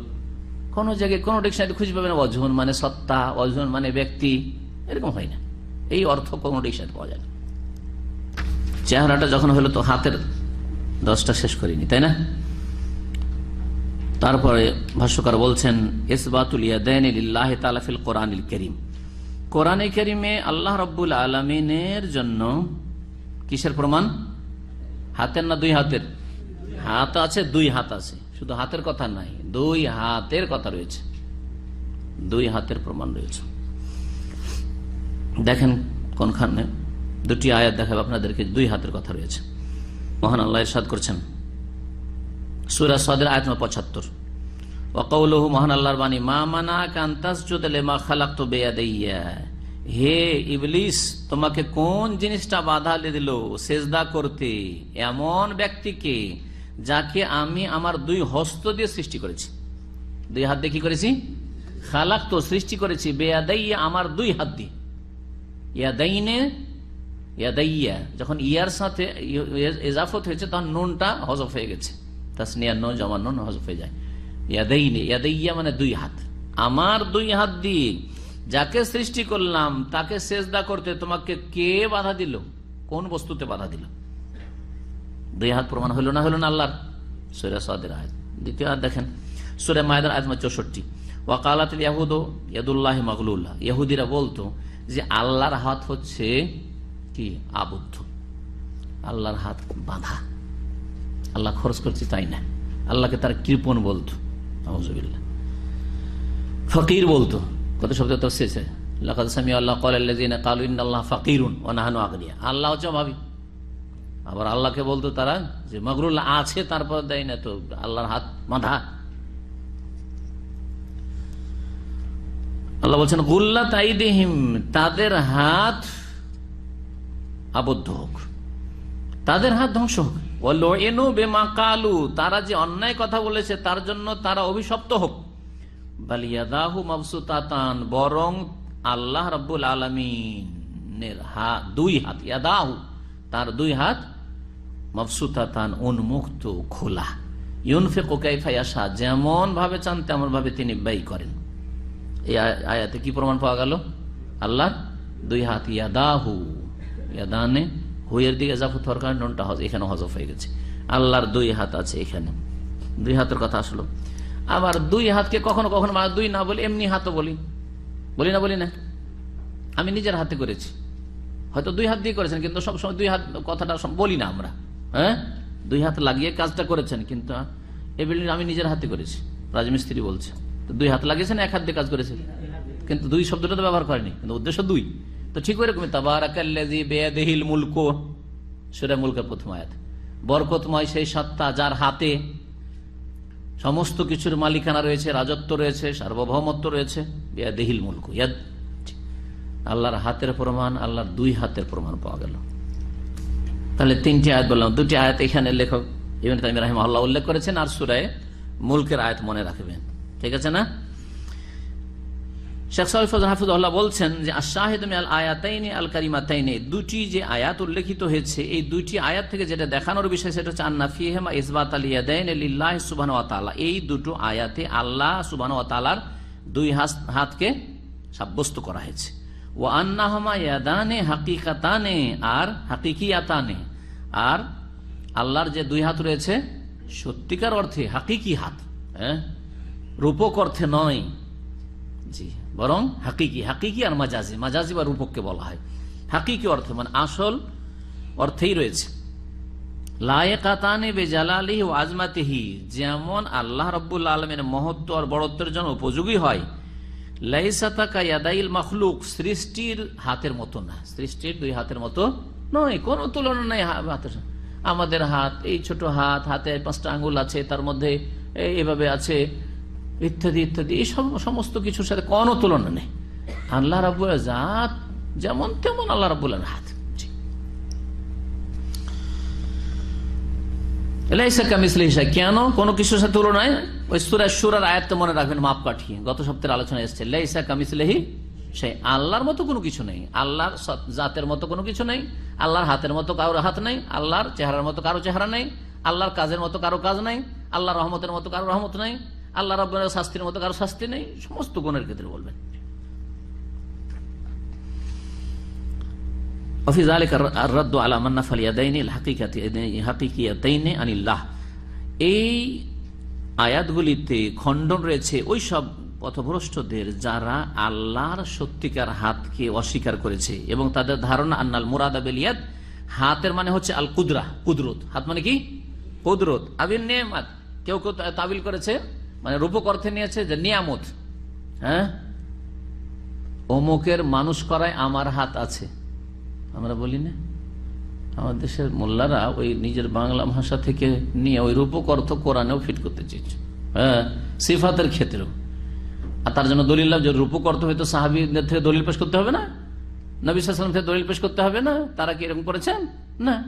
কোন জায়গায় কোনো ডিকশনারি খুঁজে পাবে না অজন মানে সত্তা অজন মানে ব্যক্তি, এরকম হয় না। এই অর্থ কোন ডিকশনারি পাওয়া যায় না। চেহারাটা যখন হলো তো হাতের দশটা শেষ করিনি, তাই না? তারপরে ভাষ্যকার বলছেন, ইসবাতুল ইয়াদাইনিল্লাহ তালাফিল কোরআনিল করিম। কোরআনে করিমে আল্লাহ রব্বুল আলমিনের জন্য কিসের প্রমাণ? হাতের না দুই হাতের? হাত আছে, দুই হাত আছে। শুধু হাতের কথা নাই, দুই হাতের কথা রয়েছে। দুই হাতের প্রমাণ রয়েছে। দেখেন কোনখানে দুটি আয়াত দেখাবে আপনাদেরকে, দুই হাতের কথা রয়েছে। মহান আল্লাহ ইরশাদ করছেন, সুরা সাদের আয়াত পঁচাত্তর। ওয়াকাউলহু মহান আল্লাহর বাণী, মা মানা কান্তাস মা খালাক তো বেয়াদাইয়া। হে ইবলিস, তোমাকে কোন জিনিসটা বাধা দিল? সেজদা করতে। এমন ব্যক্তিকে যাকে আমি আমার দুই হস্ত দিয়ে সৃষ্টি করেছি। দুই হাত দিয়ে কি করেছি? খালাক তো সৃষ্টি করেছি, বেয়াদাইয়া আমার দুই হাত দিয়ে। ইয়াদাইনে, ইয়াদাইয়া, যখন ইয়ার সাথে এজাফত হয়েছে, তখন নুনটা হজফ হয়ে গেছে। তাসনিয়া নুন, জমা নুন হজফ হয়ে যায়। ইয়াদাইনে, ইয়াদাইয়া মানে দুই হাত। আমার দুই হাত দিয়ে যাকে সৃষ্টি করলাম, তাকে সেজদা করতে তোমাকে কে বাধা দিল? কোন বস্তুতে বাধা দিল? দুই হাত প্রমাণ হলো না হলো না আল্লাহর? সুরে সাদের আয়াত। দ্বিতীয় আয়াত দেখেন, সুরে মায়েদের আয়াত চৌষট্টি। ওয়াকালাত ইয়াহুদ ইয়াদুল্লাহ মগলুল্লাহ ইহুদিরা বলতো যে আল্লাহর হাত হচ্ছে কি? আবদ্ধ। আল্লাহর হাত বাঁধা। আল্লাহ খরচ করছে তাই না। আল্লাহকে তার কৃপন বলতো। আউজুবিল্লাহ ফকির বলতো। কত শব্দ তো শেষে লাকাদ সামি আল্লাহ কালাল্লাযিনা ক্বালু ইন্নাল্লাহ ফাকিরুন ওয়া নাহনু আগনিয়া। আল্লাহ হচ্ছে অভাবী। আবার আল্লাহকে বলতো তারা যে মগরুল্লাহ আছে, তারপর দেয় না তো আল্লাহর হাত বাঁধা। আল্লাহ বলছেন গুল্লা তাইদিহিম তাদের হাত আবদ্ধ হোক। তাদের হাত ধ্বংস হোক। এনো বেমা কালু, তারা যে অন্যায় কথা বলেছে, তার জন্য তারা অভিশপ্ত হোক। বালিয়াদাহু বরং আল্লাহ রব্বুল আলমিনের হাত দুই হাত, ইয়াদাহু, তার দুই হাত মফসুতাতান উন্মুক্ত খোলা। ইউনফে কোকাইফাইয়াশা যেমন ভাবে চান, তেমন ভাবে তিনি ব্যয় করেন। এই আয়াতে কি প্রমাণ পাওয়া গেল? আল্লাহর দুই হাত ইয়াদাহু, ইয়াদানে হুয়ের দিকে জাফত হওয়ার কারণে ননটা হজ এখানে হজফ হয়ে গেছে। আল্লাহর দুই হাত আছে এখানে। দুই হাতের কথা আসলো। আবার দুই হাতকে কখনো কখনো মানে দুই না বলি, এমনি হাতও বলি। বলি না বলি না। আমি নিজের হাতে করেছি। হয়তো দুই হাত দিয়ে করেছেন, কিন্তু সবসময় দুই হাত কথাটা বলি না আমরা। হ্যাঁ? দুই হাত লাগিয়ে কাজটা করেছেন, কিন্তু এই বিল্ডিং আমি নিজের হাতে করেছি। রাজমিস্ত্রি বলছে। তো দুই হাত লাগিয়েছেন, এক হাত দিয়ে কাজ করেছে কিন্তু দুই শব্দটা তো ব্যবহার করেনি, কিন্তু উদ্দেশ্য দুই। তো ঠিক ওইরকম তাবারাকাল্লাযী বিয়াদিহিল মুলকু, সূরা মুলকের প্রথম আয়াত। বরকতময় সেই সত্তা যার হাতে সমস্ত কিছুর মালিকানা রয়েছে, রাজত্ব রয়েছে, সার্বভৌমত্ব রয়েছে, বিয়াদিহিল মুলকু। আল্লাহর হাতের প্রমাণ, আল্লাহর দুই হাতের প্রমাণ পাওয়া গেল। তাহলে তিনটি আয়াত বললাম। দুটি আয়াত এখানে লেখক ইবেন তাইম রাহিম আল্লাহ উল্লেখ করেছেন আর সুরায় মুলকের আয়াত মনে রাখবেন। ঠিক আছে না? শেখ সাহেব হাফিজুল্লাহ বলছেন যে আশাহিদ আল আয়াতাইনে আল কারিমাতাইনে দুটি যে আয়াত উল্লেখিত হয়েছে, এই দুটি আয়াত থেকে যেটা দেখানোর বিষয় সেটা হচ্ছে আন্না ফিহেমা ইসবাত আলিয়াদাইন লিল্লাহ সুবহান ওয়া তাআলা। এই দুটো আয়াতে আল্লাহ সুবহান ওয়া তাআলার দুই হাত- হাতকে সাব্যস্ত করা হয়েছে। ও আন্নাহমা ইয়াদানে হাকিকাতানে আর হাকিকিয়াতানে। আর আল্লাহর যে দুই হাত রয়েছে, সত্যিকার অর্থে হাকিকি হাত হ্যাঁ? রূপক অর্থে নয়। জি, বরং হাকিকি হাকিকি আর মাজাজি মাজাজি বা রূপককে বলা হয়। হাকিকি অর্থে মানে আসল অর্থেই রয়েছে। আজমাতিহি, যেমন আল্লাহ রব্বুল আলমের মহত্ব আর বড়ত্বের জন্য উপযোগী হয়। সৃষ্টির হাতের মতো না, সৃষ্টির দুই হাতের মতো নয়, কোনো তুলনা নাই হাতের আমাদের হাত, এই ছোট হাত, হাতে পাঁচটা আঙ্গুল আছে, তার মধ্যে এভাবে আছে, ইত্যাদি ইত্যাদি, এই সমস্ত কিছুর সাথে কোনো তুলনা নেই। আল্লাহ রাবুল জাত যেমন তেমন আল্লাহ রাবুল হাত। কেন? কোনো কিছুর সাথে তুলনায় ওই সুরা সুরার আয়াত মনে রাখবেন মাপ কাঠিয়ে গত সপ্তাহের আলোচনা এসেছে, লাইসা কামিসলিহি সেই আল্লাহর মতো কোনো কিছু নেই। আল্লাহর জাতের মতো কোনো কিছু নেই। আল্লাহর হাতের মতো কারোর হাত নেই। আল্লাহর চেহারার মতো কারও চেহারা নেই। আল্লাহর কাজের মতো কারও কাজ নেই। আল্লাহ রহমতের মতো কারও রহমত নেই। আল্লাহ রব্বের শাস্তির মতো কারও শাস্তি নেই। সমস্ত গুণের ক্ষেত্রে বলবেন। অফিজ আনিল্লাহ। এই আয়াতগুলিতে খণ্ডন রয়েছে। ওই সব পথভ্রষ্টদের যারা আল্লাহর সত্যিকার হাতকে অস্বীকার করেছে এবং তাদের ধারণা আন্নাল মুরাদা বেলিয়াদ হাতের মানে হচ্ছে আল কুদরা, কুদরত। হাত মানে কি? কুদরত। আবির নেমাত কেউ কেউ তাবিল করেছে মানে রূপক অর্থে নিয়েছে যে নিয়ামত। হ্যাঁ? অমুকের মানুষ করায় আমার হাত আছে। আমরা বলি না। আমাদের দেশের মোল্লারা ওই নিজের বাংলা ভাষা থেকে নিয়ে ওই রূপক অর্থ কোরআনেও ফিট করতে চেয়েছে। হ্যাঁ? সিফাতের ক্ষেত্রেও। তার জন্য দলিল যে রূপক অর্থ হয়তো সাহাবিদের থেকে দলিল পেশ করতে হবে না? নবী সাল্লাম থেকে দলিল পেশ করতে হবে না? তারা কি এরকম করেছেন? না।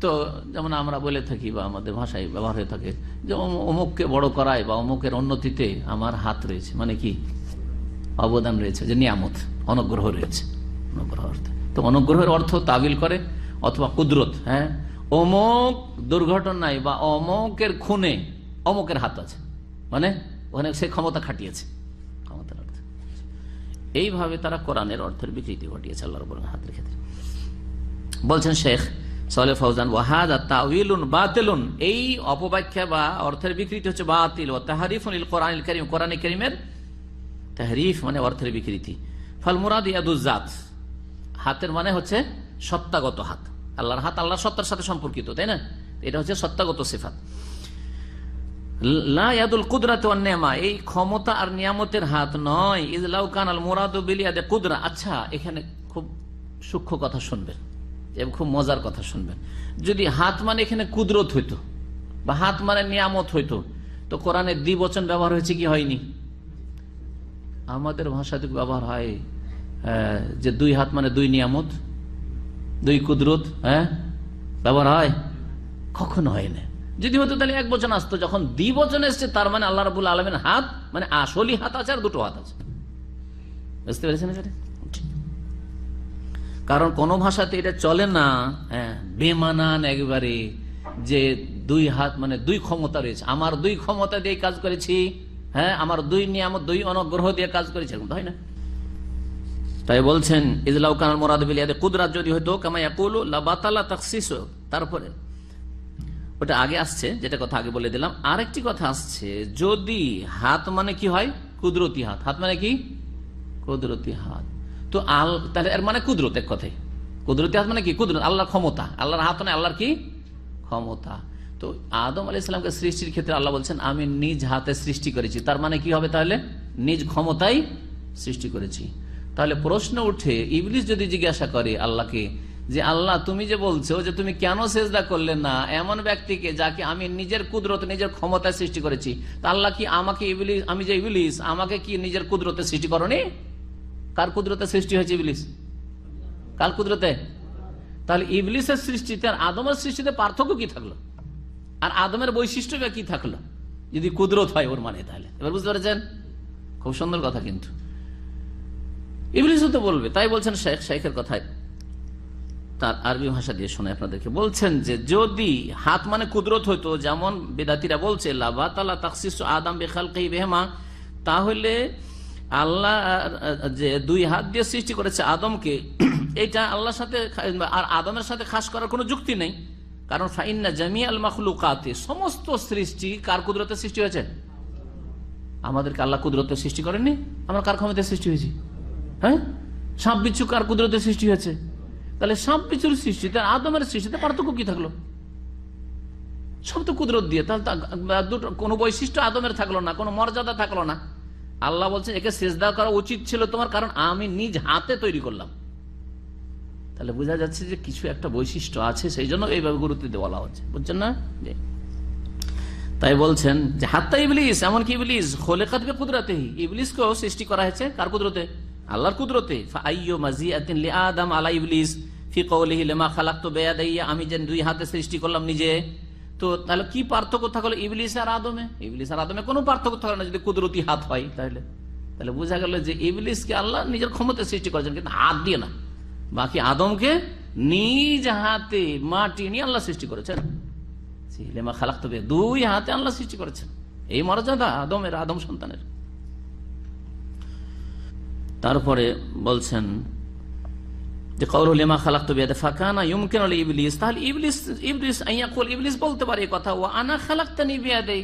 তো যেমন আমরা বলে থাকি বা আমাদের ভাষায় ব্যবহার হয়ে থাকে যে অমুককে বড় করায় বা অমুকের উন্নতিতে আমার হাত রয়েছে। মানে কি? অবদান রয়েছে, যে নিয়ামত, অনুগ্রহ রয়েছে। অনুগ্রহ অর্থ। তো অনুগ্রহের অর্থ তাবিল করে অথবা কুদরত হ্যাঁ? অমুক দুর্ঘটনায় বা অমুকের খুনে অমুকের হাত আছে। মানে ওখানে সে ক্ষমতা খাটিয়েছে। এইভাবে তারা কোরআনের অর্থের বিকৃতি ঘটিয়েছে আল্লাহ রব্বুল হাতের ক্ষেত্রে। বলছেন শেখ সলে ফৌজান ওয়াহাদ তাউইলুন বাতিলুন এই অপব্যাখ্যা বা অর্থের বিকৃতি হচ্ছে বাতিল। ও তাহারিফুল কোরআন করিম কোরআন করিমের তাহরিফ মানে অর্থের বিকৃতি। ফল মুরাদ ইয়াদুজাত হাতের মানে হচ্ছে সত্তাগত হাত। আল্লাহর হাত আল্লাহর সত্তার সাথে সম্পর্কিত, তাই না? এটা হচ্ছে সত্তাগত সিফাত। এই ক্ষমতা আর নিয়ামতের হাত নয়। ইজলাউ কান আল মুরাদু বিলিয়াদে কুদরা। আচ্ছা এখানে খুব সূক্ষ্ম কথা শুনবেন খুব মজার কথা শুনবেন। যদি হাত মানে এখানে কুদরত হইতো, বা হাত মানে নিয়ামত হইতো, তো কোরআনে দ্বিবচন ব্যবহার হয়েছে কি হয়নি? আমাদের ভাষাতে ব্যবহার হয় যে দুই হাত মানে দুই নিয়ামত, দুই কুদরত হ্যাঁ? ব্যবহার হয়? কখনো হয় না যদি হতো তাহলে এক বচন আসতো, যখন দ্বি বচন এসছে, তার মানে আল্লাহ রাবুল আলমের হাত মানে আসলি হাত আছে আর দুটো হাত আছে। বুঝতে পেরেছেন কারণ কোন ভাষাতে এটা চলে না হ্যাঁ বেমানান একবারে যে দুই হাত মানে দুই ক্ষমতা রয়েছে। আমার দুই ক্ষমতা দিয়ে কাজ করেছি হ্যাঁ আমার দুই নিয়ামত, দুই অনুগ্রহ দিয়ে কাজ করেছে, এরকম হয় না। তাই বলছেন ইজলাউ কানাল মোরাদ বিলিয়াদে কুদরাত যদি হইতো কামাই ইয়াকুলু লা বাতালা তাকসিসু তারপরে। ওটা আগে আসছে, যেটা কথা আগে বলে দিলাম। আরেকটি কথা আসছে, যদি হাত মানে কি হয়? কুদরতি হাত। হাত মানে কি? কুদরতি হাত। তো আল, তাহলে এর মানে কুদরত এক কথায়। কুদরতি হাত মানে কি? কুদরত, আল্লাহর ক্ষমতা। আল্লাহর হাত মানে আল্লাহর কি? ক্ষমতা। তো আদম আলি ইসলামকে সৃষ্টির ক্ষেত্রে আল্লাহ বলছেন, আমি নিজ হাতে সৃষ্টি করেছি। তার মানে কি হবে তাহলে? নিজ ক্ষমতাই সৃষ্টি করেছি। তাহলে প্রশ্ন উঠে, ইবলিস যদি জিজ্ঞাসা করে আল্লাহকে যে আল্লাহ, তুমি যে বলছো যে তুমি কেন সেজদা করলে না, এমন ব্যক্তিকে যাকে আমি নিজের কুদরত, নিজের ক্ষমতায় সৃষ্টি করেছি, তা আল্লাহ কি আমাকে আমি যে ইবলিস, আমাকে কি নিজের কুদরতে সৃষ্টি করনি? কার কুদরতে সৃষ্টি হয়েছে ইবলিস? কার কুদরতে? তাহলে ইবলিসের সৃষ্টিতে আর আদমের সৃষ্টিতে পার্থক্য কি থাকল? আর আদমের বৈশিষ্ট্যটা কি থাকল? যদি কুদরত হয় ওর মানে তাহলে। এবার বুঝতে পেরেছেন? খুব সুন্দর কথা কিন্তু। ইবলিসও তো বলবে, তাই বলছেন শেখ, শেখের কথায়। তার আরবি ভাষা দিয়ে শোনে আপনাদেরকে। বলছেন যে, যদি হাত মানে কুদরত হইতো, যেমন বেদাতিরা বলছে লাভা তালা তাকসিস আদাম বেখাল তাহলে আল্লাহ, যে দুই হাত দিয়ে সৃষ্টি করেছে আদমকে, এটা আল্লাহর সাথে আর আদমের সাথে খাস করার কোনো যুক্তি নেই। কারণ ফাইন্না জামি আল মাখলুকাতে, সমস্ত সৃষ্টি কার কুদরতে সৃষ্টি হয়েছে? আমাদেরকে আল্লাহ কুদরতে সৃষ্টি করেননি? আমরা কার ক্ষমতায় সৃষ্টি হয়েছি? হ্যাঁ? সাপ বিচ্ছু কার কুদরতে সৃষ্টি হয়েছে? তাহলে সব কিছুর সৃষ্টিতে আদমের সৃষ্টিতে পার্থক্য কি থাকল? সব তো কুদরত দিয়ে, তাহলে দুটো কোনো বৈশিষ্ট্য আদমের থাকল না, কোনো মর্যাদা থাকল না। আল্লাহ বলছেন, একে সেজদা করা উচিত ছিল তোমার, কারণ আমি নিজ হাতে তৈরি করলাম। তাহলে বোঝা যাচ্ছে যে কিছু একটা বৈশিষ্ট্য আছে, সেই জন্য এইভাবে গুরুত্ব দিয়ে বলা হচ্ছে। বুঝছেন না। তাই বলছেন যে, হাত্তা ইবলিস এমন কি ইবলিস খোলে কাতবে কুদরতে ইবলিসকেও সৃষ্টি করা হয়েছে কার কুদরতে? আল্লাহর কুদরতে। ফাআইয়ু মাজিআতিন লিআদম আলা ইবলিস। ফি কওলিহি লিমা খালাকতু বিয়াদাইয়া, আমি যে দুই হাতে সৃষ্টি করলাম নিজে। তো তাহলে কি পার্থক্য থাকল ইবলিস আর আদমে? ইবলিস আর আদমে কোনো পার্থক্য থাকল না, যদি কুদরতি হাত হয় তাহলে। তাহলে বোঝা গেল যে ইবলিসকে আল্লাহ নিজের ক্ষমতা সৃষ্টি করেছেন, কিন্তু হাত দিয়ে না। বাকি আদমকে নিজ হাতে মাটি নিয়ে আল্লাহ সৃষ্টি করেছেন। লেমা খালাক তবে দুই হাতে আল্লাহ সৃষ্টি করেছেন। এই মর্যাদা আদমের, আদম সন্তানের। তারপরে বলছেন যে কৌরুল লেমা খালাক তবে ফাঁকানা ইউমকেন আলী ইবলিস তাহলে ইবলিস ইবলিস আইয়াকুল ইবলিস বলতে পারে কথা। ও আনা খালাকতা নিবিয়াদে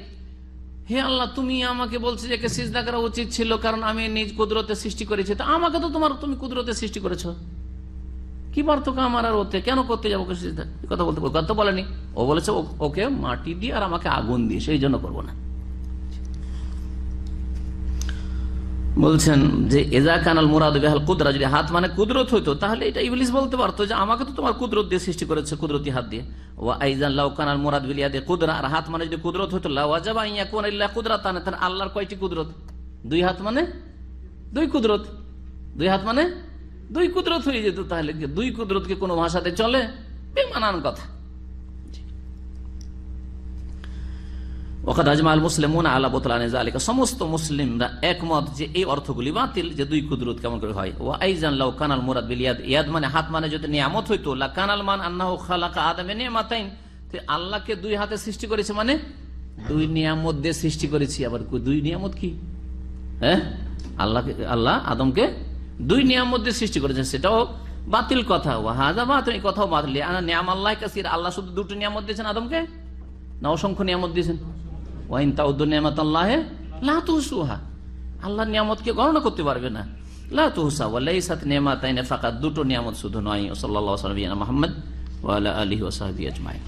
হে আল্লাহ, তুমি আমাকে বলছো যে একে সিজদা করা উচিত ছিল কারণ আমি নিজ কুদরতে সৃষ্টি করেছি। তা আমাকে তো তোমার, তুমি কুদরতে সৃষ্টি করেছ। কি পার্থক্য আমার আর ওতে? কেন করতে যাব? কথা বলতে কথা বলেনি। ও বলেছে ওকে মাটি দিয়ে আর আমাকে আগুন দিয়ে, সেই জন্য করব না। বলছেন যে, এজা কানাল মুরাদ বেহাল কুদরা। যদি হাত মানে কুদরত হইতো, তাহলে এটা ইবলিস বলতে পারতো যে, আমাকে তো তোমার কুদরত দিয়ে সৃষ্টি করেছে, কুদরতি হাত দিয়ে। ও আইজান লাউ কানাল মুরাদ বিলিয়া দিয়ে কুদরা। আর হাত মানে যদি কুদরত হইতো লাওয়াজাবা ইয়া কোন ইল্লা কুদরা তানে তাহলে আল্লাহর কয়টি কুদরত? দুই হাত মানে দুই কুদরত। দুই হাত মানে দুই কুদরত হয়ে যেত তাহলে দুই কুদরতকে কোনো ভাষাতে চলে? বেমানান কথা। ওখাদ আজমাল মুসলিমুন আলা বোতলানে জালিকা সমস্ত মুসলিমরা একমত যে এই অর্থগুলি বাতিল যে দুই কুদরত কেমন করে হয় ও আইজান লাউ কানাল মুরাদ ইয়াদ মানে হাত মানে যদি নিয়ামত হইতো লা কানাল মান আন্নাহু খালাকা আদমে নিয়ামাতাইন তো আল্লাহকে দুই হাতে সৃষ্টি করেছে মানে দুই নিয়ামত দিয়ে সৃষ্টি করেছি আবার দুই নিয়ামত কি হ্যাঁ আল্লাহকে আল্লাহ আদমকে দুই নিয়ামত দিয়ে সৃষ্টি করেছেন সেটাও বাতিল কথা ও হাজা বাতিল এই কথাও বাতিল নিয়াম আল্লাহ কাসির আল্লাহ শুধু দুটো নিয়ামত দিয়েছেন আদমকে না অসংখ্য নিয়ামত দিয়েছেন ওয়াইন নিয়ামতকে গণনা করতে পারবে না। দুটো নিয়ামত শুধু নয়। সাল্লাহ সাল্লাম মুহাম্মদ ওয়া আলা আলিহি ওয়া সাহবিহি আজমাইন।